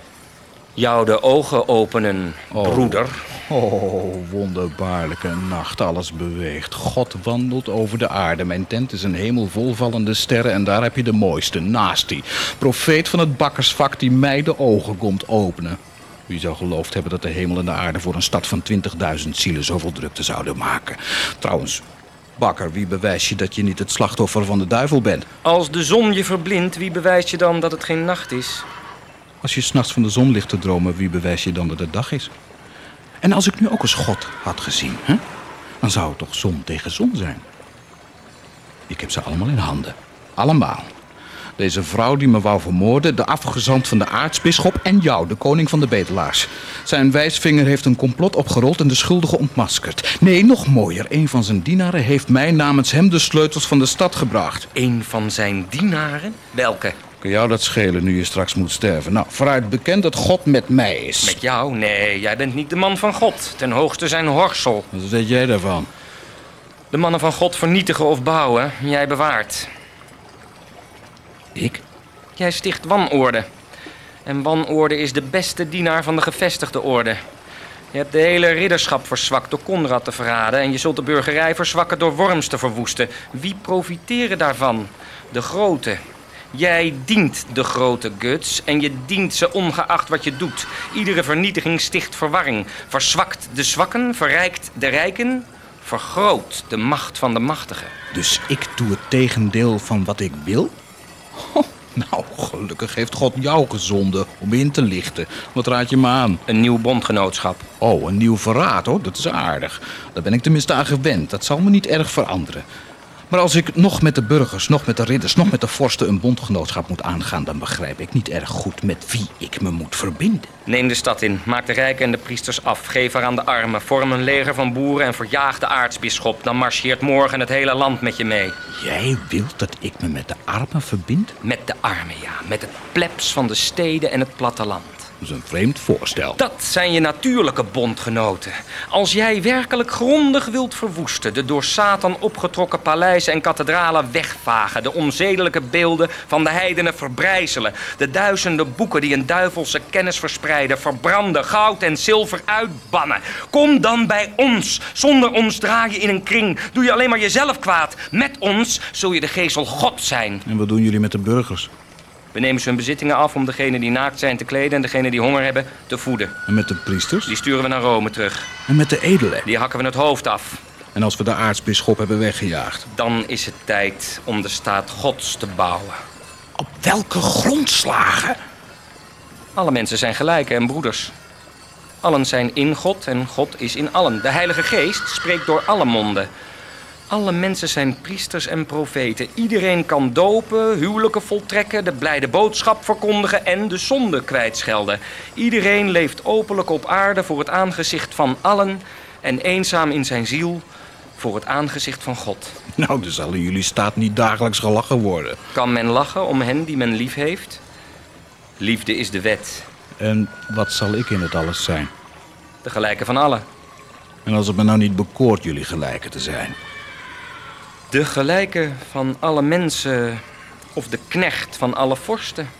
Jou de ogen openen, broeder. Oh, wonderbaarlijke nacht, alles beweegt. God wandelt over de aarde. Mijn tent is een hemel vol vallende sterren en daar heb je de mooiste, Nasty. Profeet van het bakkersvak die mij de ogen komt openen. Wie zou geloofd hebben dat de hemel en de aarde voor een stad van 20.000 zielen zoveel drukte zouden maken? Trouwens, bakker, wie bewijst je dat je niet het slachtoffer van de duivel bent? Als de zon je verblindt, wie bewijst je dan dat het geen nacht is? Als je s'nachts van de zon ligt te dromen, wie bewijst je dan dat het dag is? En als ik nu ook eens God had gezien, hè? dan zou het toch zon tegen zon zijn? Ik heb ze allemaal in handen. Allemaal. Deze vrouw die me wou vermoorden, de afgezant van de aartsbisschop en jou, de koning van de bedelaars. Zijn wijsvinger heeft een complot opgerold en de schuldige ontmaskerd. Nee, nog mooier, een van zijn dienaren heeft mij namens hem de sleutels van de stad gebracht. Een van zijn dienaren? Welke? Kan jou dat schelen nu je straks moet sterven? Nou, vooruit bekend dat God met mij is. Met jou? Nee, jij bent niet de man van God. Ten hoogste zijn horsel. Wat weet jij daarvan? De mannen van God vernietigen of bouwen, jij bewaart. Ik? Jij sticht wanorde. En wanorde is de beste dienaar van de gevestigde orde. Je hebt de hele ridderschap verzwakt door Konrad te verraden... en je zult de burgerij verzwakken door Worms te verwoesten. Wie profiteren daarvan? De grote. Jij dient de grote guts en je dient ze ongeacht wat je doet. Iedere vernietiging sticht verwarring. Verzwakt de zwakken, verrijkt de rijken... vergroot de macht van de machtigen. Dus ik doe het tegendeel van wat ik wil? Oh, nou, gelukkig heeft God jou gezonden om in te lichten. Wat raad je me aan? Een nieuw bondgenootschap. Oh, een nieuw verraad, hoor. Dat is aardig. Daar ben ik tenminste aan gewend. Dat zal me niet erg veranderen. Maar als ik nog met de burgers, nog met de ridders, nog met de vorsten een bondgenootschap moet aangaan, dan begrijp ik niet erg goed met wie ik me moet verbinden. Neem de stad in, maak de rijken en de priesters af, geef er aan de armen, vorm een leger van boeren en verjaag de aartsbisschop. Dan marcheert morgen het hele land met je mee. Jij wilt dat ik me met de armen verbind? Met de armen, ja. Met het plebs van de steden en het platteland. Is een vreemd voorstel. Dat zijn je natuurlijke bondgenoten. Als jij werkelijk grondig wilt verwoesten, de door Satan opgetrokken paleizen en kathedralen wegvagen, de onzedelijke beelden van de heidenen verbrijzelen, de duizenden boeken die een duivelse kennis verspreiden, verbranden, goud en zilver uitbannen. Kom dan bij ons. Zonder ons draai je in een kring. Doe je alleen maar jezelf kwaad. Met ons zul je de gezel God zijn. En wat doen jullie met de burgers? We nemen ze hun bezittingen af om degenen die naakt zijn te kleden en degenen die honger hebben te voeden. En met de priesters? Die sturen we naar Rome terug. En met de edelen? Die hakken we het hoofd af. En als we de aartsbisschop hebben weggejaagd? Dan is het tijd om de staat Gods te bouwen. Op welke grondslagen? Alle mensen zijn gelijk en broeders. Allen zijn in God en God is in allen. De Heilige Geest spreekt door alle monden. Alle mensen zijn priesters en profeten. Iedereen kan dopen, huwelijken voltrekken, de blijde boodschap verkondigen en de zonde kwijtschelden. Iedereen leeft openlijk op aarde voor het aangezicht van allen en eenzaam in zijn ziel voor het aangezicht van God. Nou, zal in jullie staat niet dagelijks gelachen worden. Kan men lachen om hen die men lief heeft? Liefde is de wet. En wat zal ik in het alles zijn? De gelijke van allen. En als het me nou niet bekoort jullie gelijke te zijn? De gelijke van alle mensen of de knecht van alle vorsten.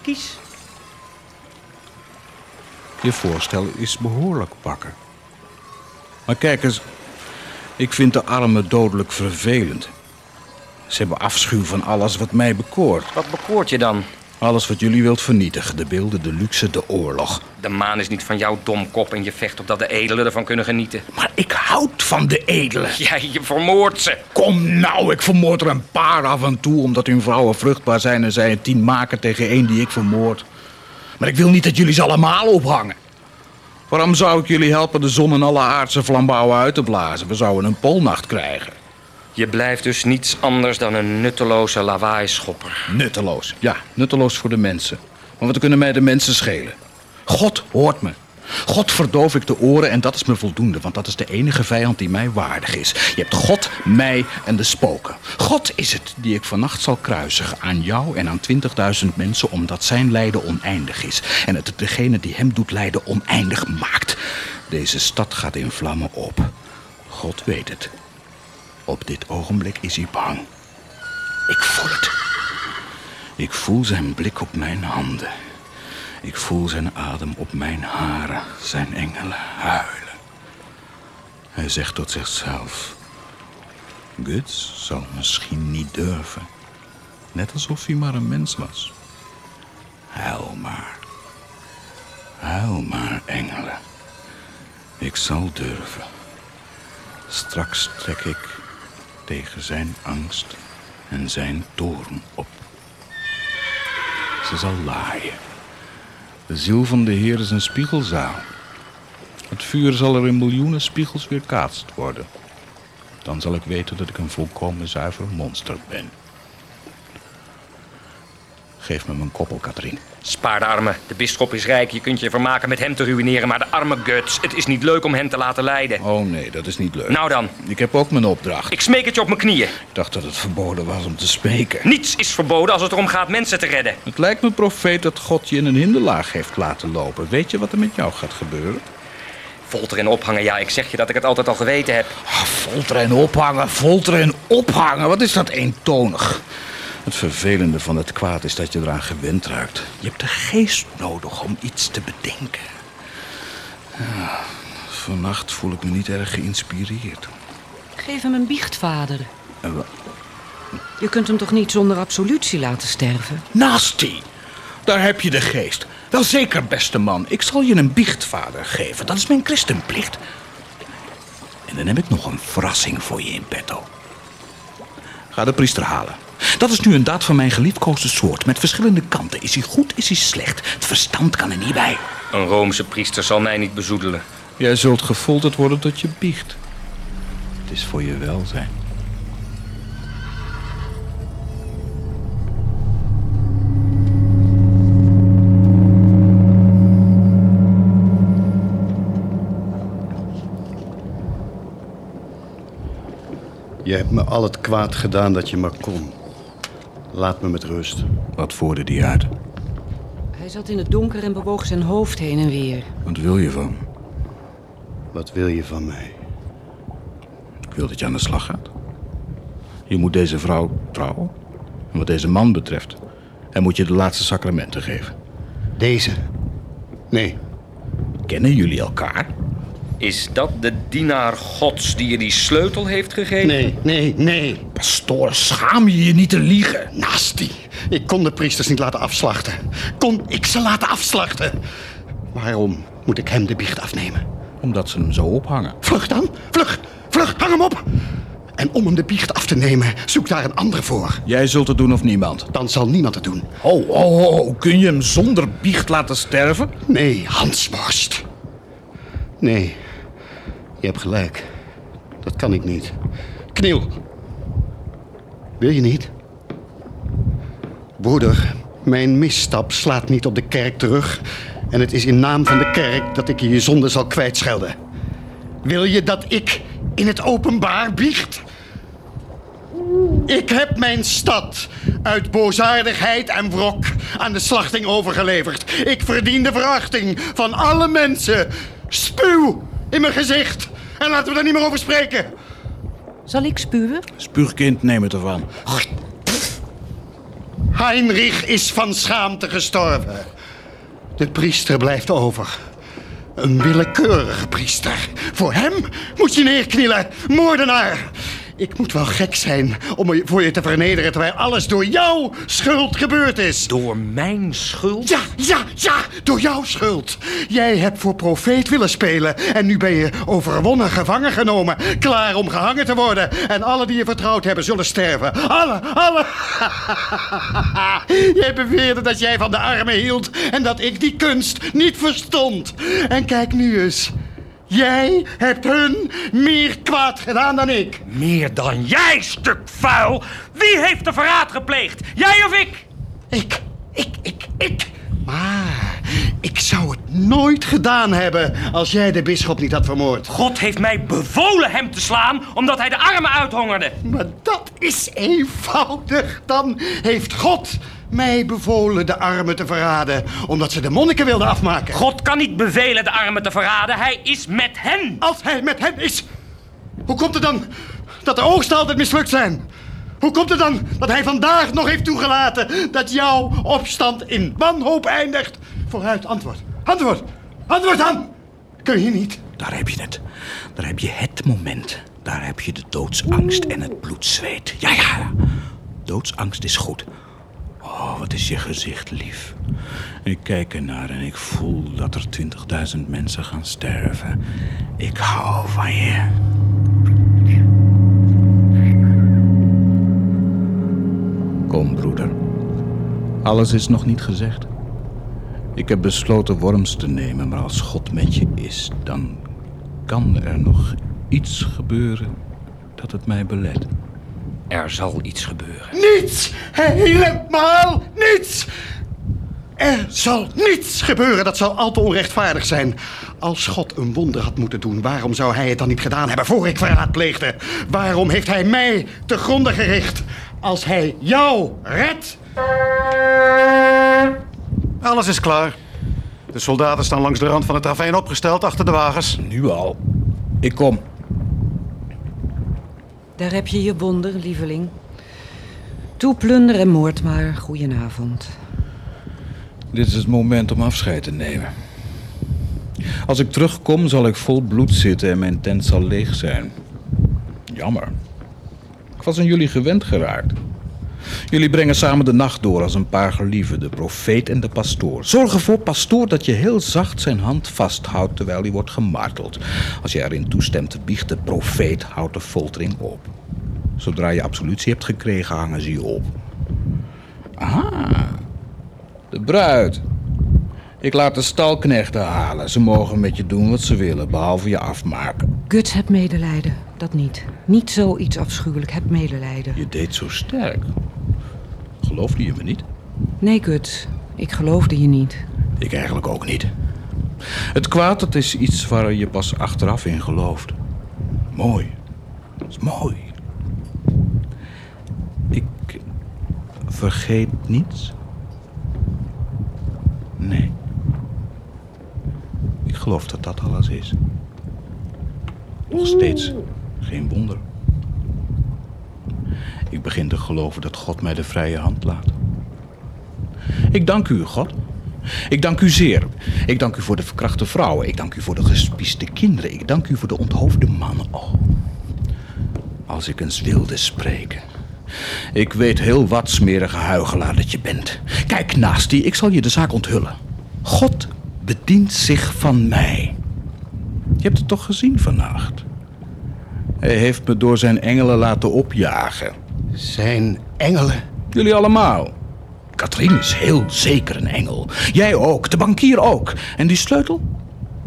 Kies. Je voorstel is behoorlijk bakker. Maar kijk eens, ik vind de armen dodelijk vervelend. Ze hebben afschuw van alles wat mij bekoort. Wat bekoort je dan? Alles wat jullie wilt vernietigen. De beelden, de luxe, de oorlog. De maan is niet van jouw domkop en je vecht opdat de edelen ervan kunnen genieten. Maar ik houd van de edelen. Ja, je vermoordt ze. Kom nou, ik vermoord er een paar af en toe... omdat hun vrouwen vruchtbaar zijn en zij een tien maken tegen één die ik vermoord. Maar ik wil niet dat jullie ze allemaal ophangen. Waarom zou ik jullie helpen de zon en alle aardse flambouwen uit te blazen? We zouden een poolnacht krijgen. Je blijft dus niets anders dan een nutteloze lawaaischopper. Nutteloos, ja, nutteloos voor de mensen. Maar wat kunnen mij de mensen schelen? God hoort me. God verdoof ik de oren en dat is me voldoende, want dat is de enige vijand die mij waardig is. Je hebt God, mij en de spoken. God is het die ik vannacht zal kruisigen aan jou en aan 20.000 mensen, omdat zijn lijden oneindig is. En het degene die hem doet lijden oneindig maakt. Deze stad gaat in vlammen op. God weet het. Op dit ogenblik is hij bang. Ik voel het. Ik voel zijn blik op mijn handen. Ik voel zijn adem op mijn haren, zijn engelen huilen. Hij zegt tot zichzelf: Guts zal misschien niet durven, net alsof hij maar een mens was. Huil maar. Huil maar, engelen. Ik zal durven. Straks trek ik tegen zijn angst en zijn toorn op. Ze zal laaien. De ziel van de Heer is een spiegelzaal. Het vuur zal er in miljoenen spiegels weerkaatst worden. Dan zal ik weten dat ik een volkomen zuiver monster ben. Geef me mijn koppel, Katrien. Spaar de armen. De bisschop is rijk. Je kunt je vermaken met hem te ruïneren. Maar de arme Guts, het is niet leuk om hem te laten lijden. Oh nee, dat is niet leuk. Nou dan. Ik heb ook mijn opdracht. Ik smeek het je op mijn knieën. Ik dacht dat het verboden was om te smeken. Niets is verboden als het erom gaat mensen te redden. Het lijkt me, profeet, dat God je in een hinderlaag heeft laten lopen. Weet je wat er met jou gaat gebeuren? Folteren en ophangen, ja, ik zeg je dat ik het altijd al geweten heb. Oh, folteren en ophangen, folteren en ophangen, wat is dat eentonig? Het vervelende van het kwaad is dat je eraan gewend raakt. Je hebt de geest nodig om iets te bedenken. Ja, vannacht voel ik me niet erg geïnspireerd. Geef hem een biechtvader. En Je kunt hem toch niet zonder absolutie laten sterven? Nasty! Daar heb je de geest. Wel zeker, beste man. Ik zal je een biechtvader geven. Dat is mijn christenplicht. En dan heb ik nog een verrassing voor je in petto. Ga de priester halen. Dat is nu een daad van mijn geliefkoosde soort. Met verschillende kanten. Is hij goed, is hij slecht? Het verstand kan er niet bij. Een Roomse priester zal mij niet bezoedelen. Jij zult gefolterd worden tot je biecht. Het is voor je welzijn. Je hebt me al het kwaad gedaan dat je maar kon. Laat me met rust. Wat voerde die uit? Hij zat in het donker en bewoog zijn hoofd heen en weer. Wat wil je van? Wat wil je van mij? Ik wil dat je aan de slag gaat. Je moet deze vrouw trouwen. En wat deze man betreft, hij moet je de laatste sacramenten geven. Deze? Nee. Kennen jullie elkaar? Is dat de dienaar gods die je die sleutel heeft gegeven? Nee, nee, nee. Pastoor, schaam je je niet te liegen? Nasty. Ik kon de priesters niet laten afslachten. Kon ik ze laten afslachten? Waarom moet ik hem de biecht afnemen? Omdat ze hem zo ophangen. Vlug dan, vlug, vlug, hang hem op. En om hem de biecht af te nemen, zoek daar een ander voor. Jij zult het doen of niemand? Dan zal niemand het doen. Oh, oh, oh, kun je hem zonder biecht laten sterven? Nee, Hansworst. Nee, je hebt gelijk. Dat kan ik niet. Kniel. Wil je niet? Broeder, mijn misstap slaat niet op de kerk terug. En het is in naam van de kerk dat ik je je zonde zal kwijtschelden. Wil je dat ik in het openbaar biecht? Ik heb mijn stad uit boosaardigheid en wrok aan de slachting overgeleverd. Ik verdien de verachting van alle mensen. Spuw in mijn gezicht. En laten we daar niet meer over spreken. Zal ik spuwen? Spuugkind, neem het ervan. Heinrich is van schaamte gestorven. De priester blijft over. Een willekeurige priester. Voor hem moet je neerknielen, moordenaar. Ik moet wel gek zijn om voor je te vernederen... terwijl alles door jouw schuld gebeurd is. Door mijn schuld? Ja, ja, ja, door jouw schuld. Jij hebt voor profeet willen spelen... en nu ben je overwonnen gevangen genomen... klaar om gehangen te worden. En alle die je vertrouwd hebben zullen sterven. Alle, alle. jij beweerde dat jij van de armen hield... en dat ik die kunst niet verstond. En kijk nu eens... Jij hebt hun meer kwaad gedaan dan ik. Meer dan jij, stuk vuil! Wie heeft de verraad gepleegd? Jij of ik? Ik, ik, ik, ik. Maar ik zou het nooit gedaan hebben als jij de bisschop niet had vermoord. God heeft mij bevolen hem te slaan omdat hij de armen uithongerde. Maar dat is eenvoudig. Dan heeft God mij bevolen de armen te verraden, omdat ze de monniken wilden afmaken. God kan niet bevelen de armen te verraden. Hij is met hen. Als hij met hen is, hoe komt het dan dat de oogsten altijd mislukt zijn? Hoe komt het dan dat hij vandaag nog heeft toegelaten dat jouw opstand in wanhoop eindigt? Vooruit, antwoord. Antwoord. Antwoord dan. Kun je niet? Daar heb je het. Daar heb je het moment. Daar heb je de doodsangst en het bloedzweet. Ja, ja. Doodsangst is goed. Oh, wat is je gezicht lief. Ik kijk ernaar en ik voel dat er 20.000 mensen gaan sterven. Ik hou van je. Kom, broeder. Alles is nog niet gezegd. Ik heb besloten worms te nemen, maar als God met je is, dan kan er nog iets gebeuren dat het mij belet. Er zal iets gebeuren. Niets! Helemaal niets! Er zal niets gebeuren. Dat zal al te onrechtvaardig zijn. Als God een wonder had moeten doen, waarom zou hij het dan niet gedaan hebben voor ik verraad pleegde? Waarom heeft hij mij te gronden gericht? Als hij jou redt. Alles is klaar. De soldaten staan langs de rand van het ravijn opgesteld achter de wagens. Nu al. Ik kom. Daar heb je je wonder, lieveling. Toe plunder en moord maar. Goedenavond. Dit is het moment om afscheid te nemen. Als ik terugkom, zal ik vol bloed zitten en mijn tent zal leeg zijn. Jammer. Ik was aan jullie gewend geraakt. Jullie brengen samen de nacht door als een paar gelieven, de profeet en de pastoor. Zorg ervoor, pastoor, dat je heel zacht zijn hand vasthoudt terwijl hij wordt gemarteld. Als je erin toestemt te biechten, profeet houdt de foltering op. Zodra je absolutie hebt gekregen, hangen ze je op. Aha, de bruid. Ik laat de stalknechten halen. Ze mogen met je doen wat ze willen, behalve je afmaken. Guts, heb medelijden. Dat niet. Niet zoiets afschuwelijk. Heb medelijden. Je deed zo sterk. Geloofde je me niet? Nee, Guts. Ik geloofde je niet. Ik eigenlijk ook niet. Het kwaad, dat is iets waar je pas achteraf in gelooft. Mooi. Dat is mooi. Ik vergeet niets. Nee. Ik geloof dat dat alles is. Nog steeds geen wonder. Ik begin te geloven dat God mij de vrije hand laat. Ik dank u, God. Ik dank u zeer. Ik dank u voor de verkrachte vrouwen. Ik dank u voor de gespieste kinderen. Ik dank u voor de onthoofde mannen. Oh, als ik eens wilde spreken. Ik weet heel wat, smerige huigelaar dat je bent. Kijk, naast die, ik zal je de zaak onthullen. God bedient zich van mij. Je hebt het toch gezien vannacht? Hij heeft me door zijn engelen laten opjagen. Zijn engelen? Jullie allemaal. Katrien is heel zeker een engel. Jij ook, de bankier ook. En die sleutel?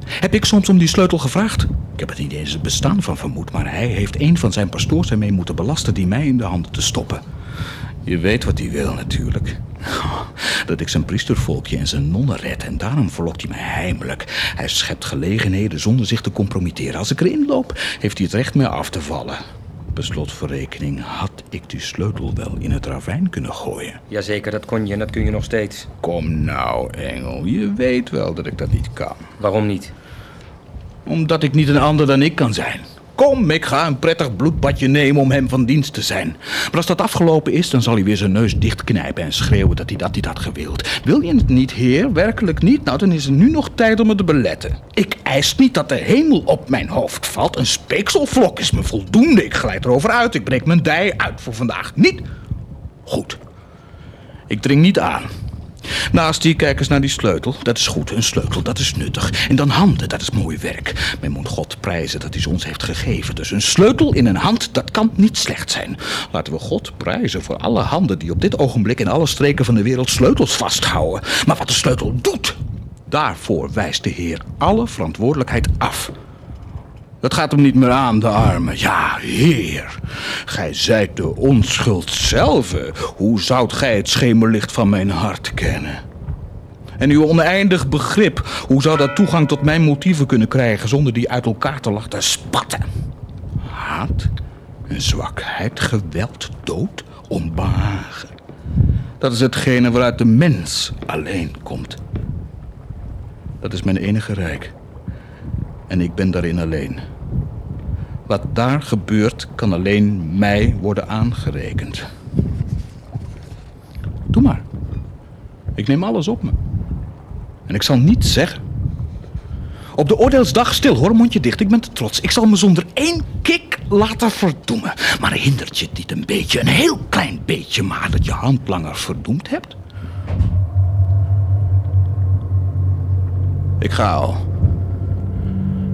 Heb ik soms om die sleutel gevraagd? Ik heb het niet eens het bestaan van vermoed, maar hij heeft een van zijn pastoors ermee moeten belasten die mij in de handen te stoppen. Je weet wat hij wil natuurlijk. Dat ik zijn priestervolkje en zijn nonnen red en daarom verlokt hij mij heimelijk. Hij schept gelegenheden zonder zich te compromitteren. Als ik erin loop, heeft hij het recht mij af te vallen. Per slot voor rekening had ik die sleutel wel in het ravijn kunnen gooien. Jazeker, dat kon je en dat kun je nog steeds. Kom nou, Engel, je weet wel dat ik dat niet kan. Waarom niet? Omdat ik niet een ander dan ik kan zijn. Kom, ik ga een prettig bloedbadje nemen om hem van dienst te zijn. Maar als dat afgelopen is, dan zal hij weer zijn neus dichtknijpen en schreeuwen dat hij dat niet had gewild. Wil je het niet, heer? Werkelijk niet? Nou, dan is er nu nog tijd om het te beletten. Ik eis niet dat de hemel op mijn hoofd valt. Een speekselvlok is me voldoende. Ik glijd erover uit. Ik breek mijn dij uit voor vandaag. Niet? Goed. Ik dring niet aan. Naast die kijk eens naar die sleutel. Dat is goed, een sleutel, dat is nuttig. En dan handen, dat is mooi werk. Men moet God prijzen dat hij ons heeft gegeven. Dus een sleutel in een hand, dat kan niet slecht zijn. Laten we God prijzen voor alle handen die op dit ogenblik in alle streken van de wereld sleutels vasthouden. Maar wat de sleutel doet, daarvoor wijst de Heer alle verantwoordelijkheid af. Dat gaat hem niet meer aan, de arme. Ja, heer, gij zijt de onschuld zelf. Hoe zoudt gij het schemerlicht van mijn hart kennen? En uw oneindig begrip, hoe zou dat toegang tot mijn motieven kunnen krijgen zonder die uit elkaar te laten spatten? Haat, zwakheid, geweld, dood, onbehagen. Dat is hetgene waaruit de mens alleen komt. Dat is mijn enige rijk. En ik ben daarin alleen. Wat daar gebeurt, kan alleen mij worden aangerekend. Doe maar. Ik neem alles op me. En ik zal niets zeggen. Op de oordeelsdag stil hoor, mondje dicht. Ik ben te trots. Ik zal me zonder één kik laten verdoemen. Maar hindert je niet een beetje, een heel klein beetje maar, dat je handlanger verdoemd hebt? Ik ga al.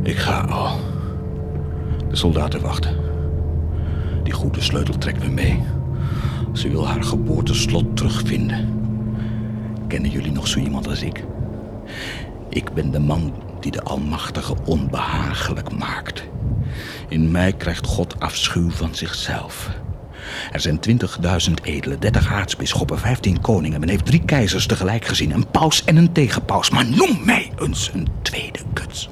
Ik ga al. De soldaten wachten. Die goede sleutel trekt me mee. Ze wil haar geboorteslot terugvinden. Kennen jullie nog zo iemand als ik? Ik ben de man die de Almachtige onbehagelijk maakt. In mij krijgt God afschuw van zichzelf. Er zijn 20.000 edelen, 30 aartsbisschoppen, 15 koningen. Men heeft drie keizers tegelijk gezien, een paus en een tegenpaus. Maar noem mij eens een tweede kuts.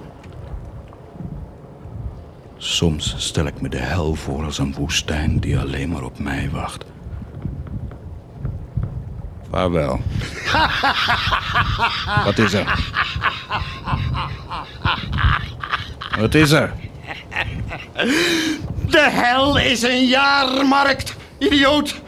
Soms stel ik me de hel voor als een woestijn die alleen maar op mij wacht. Vaarwel. Wat is er? Wat is er? De hel is een jaarmarkt, idioot.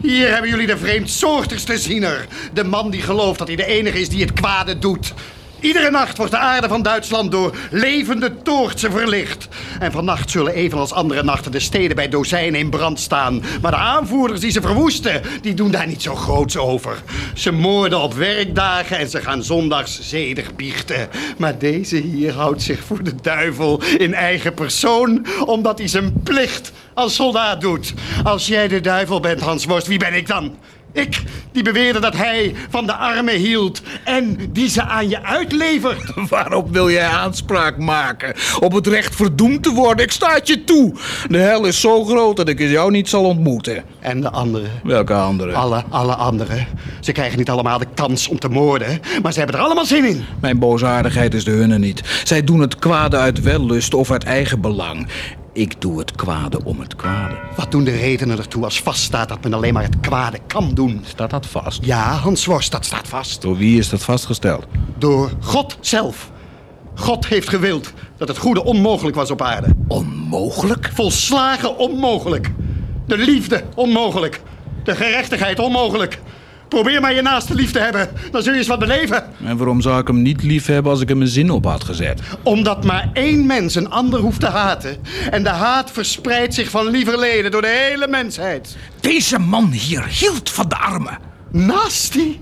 Hier hebben jullie de vreemdsoortigste ziener. De man die gelooft dat hij de enige is die het kwade doet. Iedere nacht wordt de aarde van Duitsland door levende toortsen verlicht. En vannacht zullen evenals andere nachten de steden bij dozijnen in brand staan. Maar de aanvoerders die ze verwoesten, die doen daar niet zo groots over. Ze moorden op werkdagen en ze gaan zondags zedig biechten. Maar deze hier houdt zich voor de duivel in eigen persoon, omdat hij zijn plicht als soldaat doet. Als jij de duivel bent, Hans Worst, wie ben ik dan? Ik, die beweerde dat hij van de armen hield en die ze aan je uitlevert. Waarop wil jij aanspraak maken? Op het recht verdoemd te worden? Ik sta het je toe. De hel is zo groot dat ik jou niet zal ontmoeten. En de anderen? Welke anderen? Alle, alle anderen. Ze krijgen niet allemaal de kans om te moorden, maar ze hebben er allemaal zin in. Mijn boosaardigheid is de hunne niet. Zij doen het kwade uit wellust of uit eigen belang. Ik doe het kwade om het kwade. Wat doen de redenen ertoe als vaststaat dat men alleen maar het kwade kan doen? Staat dat vast? Ja, Hans Worst, dat staat vast. Door wie is dat vastgesteld? Door God zelf. God heeft gewild dat het goede onmogelijk was op aarde. Onmogelijk? Volslagen onmogelijk. De liefde onmogelijk. De gerechtigheid onmogelijk. Probeer maar je naaste lief te hebben, dan zul je eens wat beleven. En waarom zou ik hem niet lief hebben als ik hem een zin op had gezet? Omdat maar één mens een ander hoeft te haten. En de haat verspreidt zich van lieverleden door de hele mensheid. Deze man hier hield van de armen. Nasty?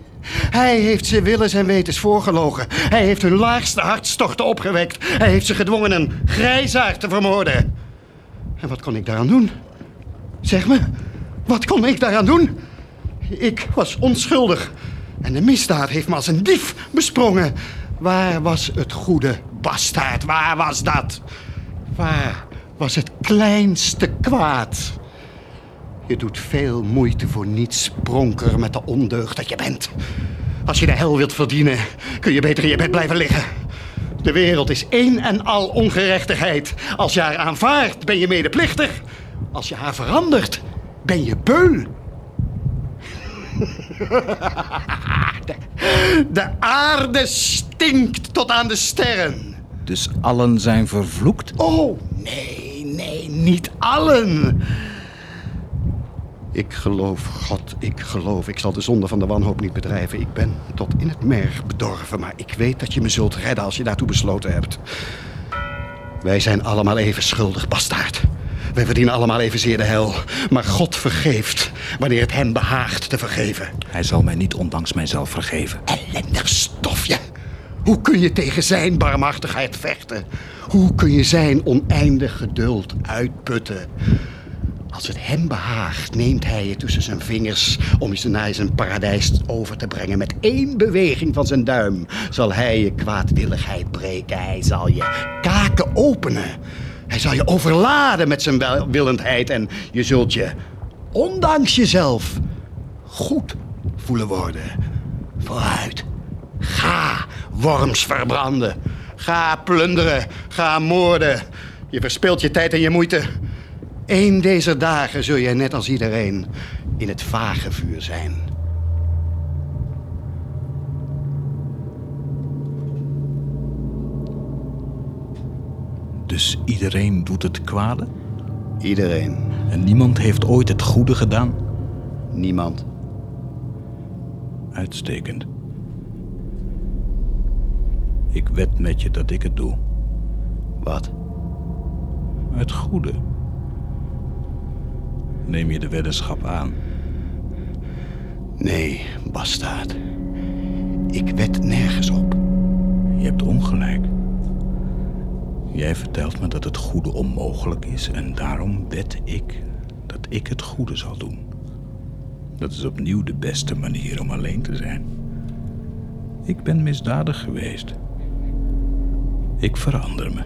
Hij heeft ze willens en wetens voorgelogen. Hij heeft hun laagste hartstochten opgewekt. Hij heeft ze gedwongen een grijsaard te vermoorden. En wat kon ik daaraan doen? Zeg me, wat kon ik daaraan doen? Ik was onschuldig. En de misdaad heeft me als een dief besprongen. Waar was het goede bastaard? Waar was dat? Waar was het kleinste kwaad? Je doet veel moeite voor niets, pronker met de ondeugd dat je bent. Als je de hel wilt verdienen, kun je beter in je bed blijven liggen. De wereld is één en al ongerechtigheid. Als je haar aanvaardt, ben je medeplichtig. Als je haar verandert, ben je beul. De, de aarde stinkt tot aan de sterren. Dus allen zijn vervloekt? Oh, nee, nee, niet allen. Ik geloof, God, ik geloof. Ik zal de zonde van de wanhoop niet bedrijven. Ik ben tot in het merg bedorven, maar ik weet dat je me zult redden als je daartoe besloten hebt. Wij zijn allemaal even schuldig, bastaard. Wij verdienen allemaal evenzeer de hel. Maar God vergeeft wanneer het hem behaagt te vergeven. Hij zal mij niet ondanks mijzelf vergeven. Ellendig stofje. Hoe kun je tegen zijn barmhartigheid vechten? Hoe kun je zijn oneindig geduld uitputten? Als het hem behaagt, neemt hij je tussen zijn vingers om je naar zijn paradijs over te brengen. Met één beweging van zijn duim zal hij je kwaadwilligheid breken. Hij zal je kaken openen. Hij zal je overladen met zijn welwillendheid en je zult je, ondanks jezelf, goed voelen worden. Vooruit. Ga worms verbranden. Ga plunderen. Ga moorden. Je verspilt je tijd en je moeite. Eén deze dagen zul je net als iedereen in het vagevuur zijn. Dus iedereen doet het kwade? Iedereen. En niemand heeft ooit het goede gedaan? Niemand. Uitstekend. Ik wed met je dat ik het doe. Wat? Het goede. Neem je de weddenschap aan? Nee, bastaard. Ik wed nergens op. Je hebt ongelijk. Jij vertelt me dat het goede onmogelijk is en daarom wed ik dat ik het goede zal doen. Dat is opnieuw de beste manier om alleen te zijn. Ik ben misdadig geweest. Ik verander me.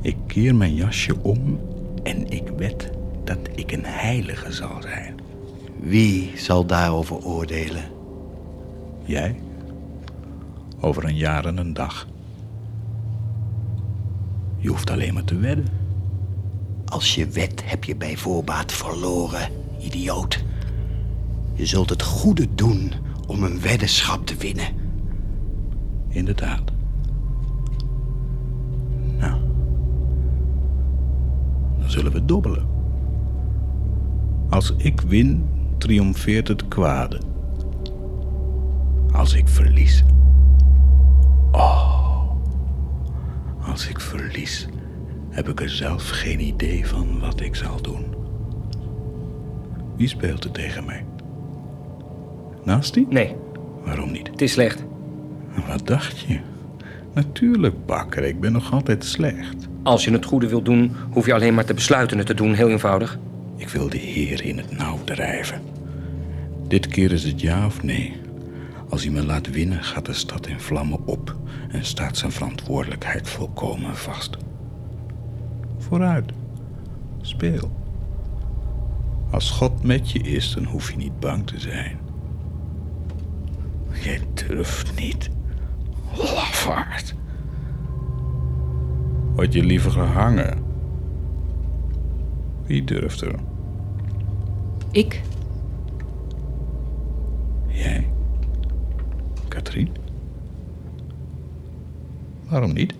Ik keer mijn jasje om en ik wed dat ik een heilige zal zijn. Wie zal daarover oordelen? Jij? Over een jaar en een dag. Je hoeft alleen maar te wedden. Als je wedt, heb je bij voorbaat verloren, idioot. Je zult het goede doen om een weddenschap te winnen. Inderdaad. Nou, dan zullen we dobbelen. Als ik win, triomfeert het kwade. Als ik verlies. Oh. Als ik verlies, heb ik er zelf geen idee van wat ik zal doen. Wie speelt er tegen mij? Nasty? Nee. Waarom niet? Het is slecht. Wat dacht je? Natuurlijk, bakker, ik ben nog altijd slecht. Als je het goede wilt doen, hoef je alleen maar te besluiten het te doen. Heel eenvoudig. Ik wil de Heer in het nauw drijven. Dit keer is het ja of nee. Als hij me laat winnen, gaat de stad in vlammen op en staat zijn verantwoordelijkheid volkomen vast. Vooruit, speel. Als God met je is, dan hoef je niet bang te zijn. Jij durft niet. Lafaard. Word je liever gehangen Wie durft er? Ik? Jij? Katrien? Waarom niet?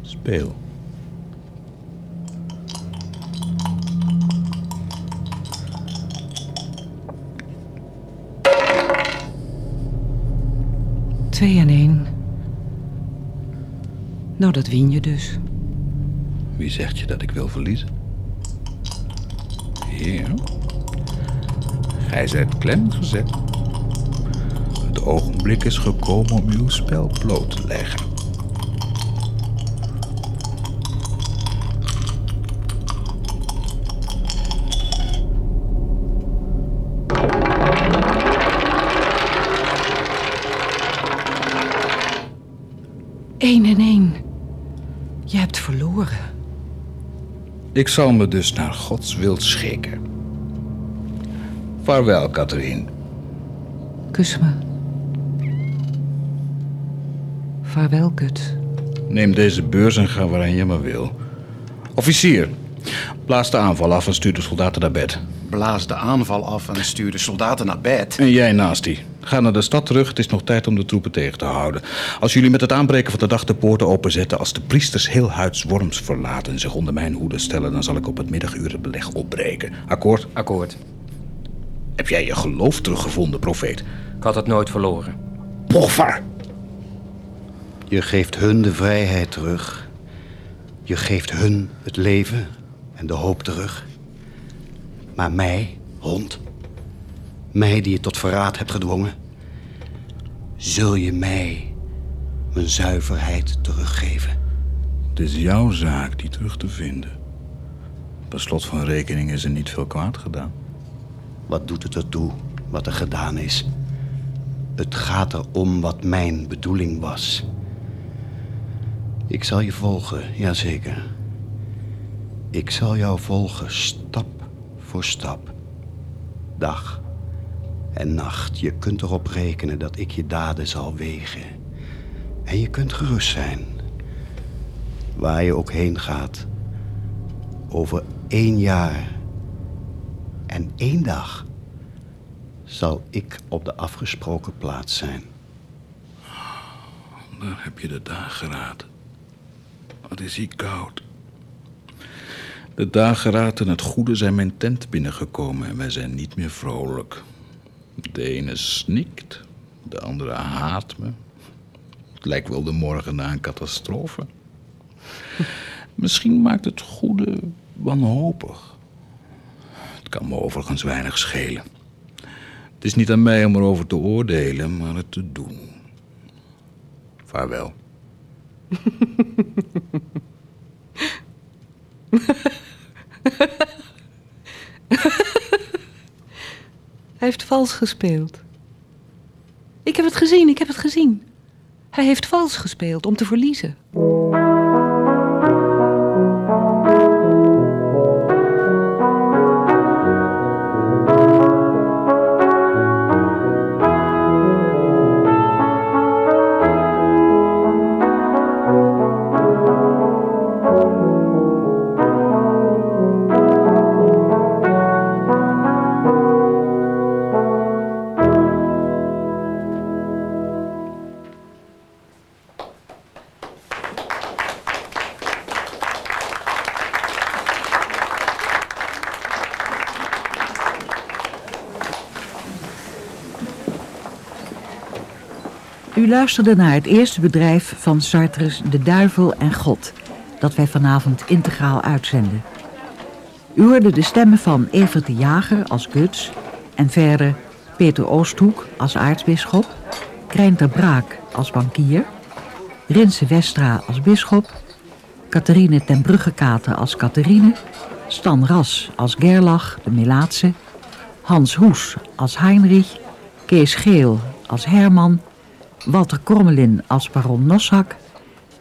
Speel. Twee en één. Nou, dat win je dus. Wie zegt je dat ik wil verliezen? Heer, gij zijt klem gezet. Ogenblik is gekomen om uw spel bloot te leggen. Eén en één. Je hebt verloren. Ik zal me dus naar Gods wil schikken. Vaarwel, Catherine. Kus me. Vaarwel, Kut. Neem deze beurs en ga waarheen je maar wil. Officier, blaas de aanval af en stuur de soldaten naar bed. Blaas de aanval af en stuur de soldaten naar bed. En jij, Nasty, ga naar de stad terug. Het is nog tijd om de troepen tegen te houden. Als jullie met het aanbreken van de dag de poorten openzetten... als de priesters heel huids worms verlaten en zich onder mijn hoede stellen... dan zal ik op het middaguur het beleg opbreken. Akkoord? Akkoord. Heb jij je geloof teruggevonden, profeet? Ik had het nooit verloren. Poffer! Je geeft hun de vrijheid terug. Je geeft hun het leven en de hoop terug. Maar mij, hond, mij die je tot verraad hebt gedwongen, zul je mij mijn zuiverheid teruggeven. Het is jouw zaak die terug te vinden. Per slot van rekening is er niet veel kwaad gedaan. Wat doet het ertoe wat er gedaan is? Het gaat erom wat mijn bedoeling was. Ik zal je volgen, jazeker. Ik zal jou volgen, stap voor stap. Dag en nacht. Je kunt erop rekenen dat ik je daden zal wegen. En je kunt gerust zijn. Waar je ook heen gaat. Over één jaar en één dag zal ik op de afgesproken plaats zijn. Daar heb je de dageraad. Wat is hier koud. De dageraad en het goede zijn mijn tent binnengekomen en wij zijn niet meer vrolijk. De ene snikt, de andere haat me. Het lijkt wel de morgen na een catastrofe. Misschien maakt het goede wanhopig. Het kan me overigens weinig schelen. Het is niet aan mij om erover te oordelen, maar het te doen. Vaarwel. Hij heeft vals gespeeld. Ik heb het gezien, ik heb het gezien. Hij heeft vals gespeeld om te verliezen. Luisterde naar het eerste bedrijf van Sartre's De Duivel en God, dat wij vanavond integraal uitzenden. U hoorde de stemmen van Evert de Jager als Guts en verder Peter Oosthoek als aartsbisschop, Krijn Braak als bankier, Rinse Westra als bisschop, Catharine ten Bruggekater als Catharine, Stan Ras als Gerlach, de Melaatse, Hans Hoes als Heinrich, Kees Geel als Herman, Walter Krommelin als baron Noshak,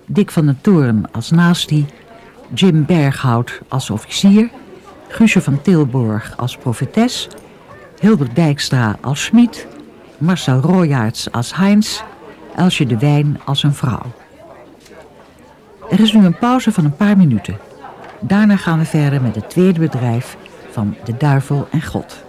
Dick van den Toorn als Naasti, Jim Berghout als officier, Guusje van Tilborg als profetes, Hilbert Dijkstra als Schmid, Marcel Royaerts als Heinz, Elsje de Wijn als een vrouw. Er is nu een pauze van een paar minuten. Daarna gaan we verder met het tweede bedrijf van De Duivel en God.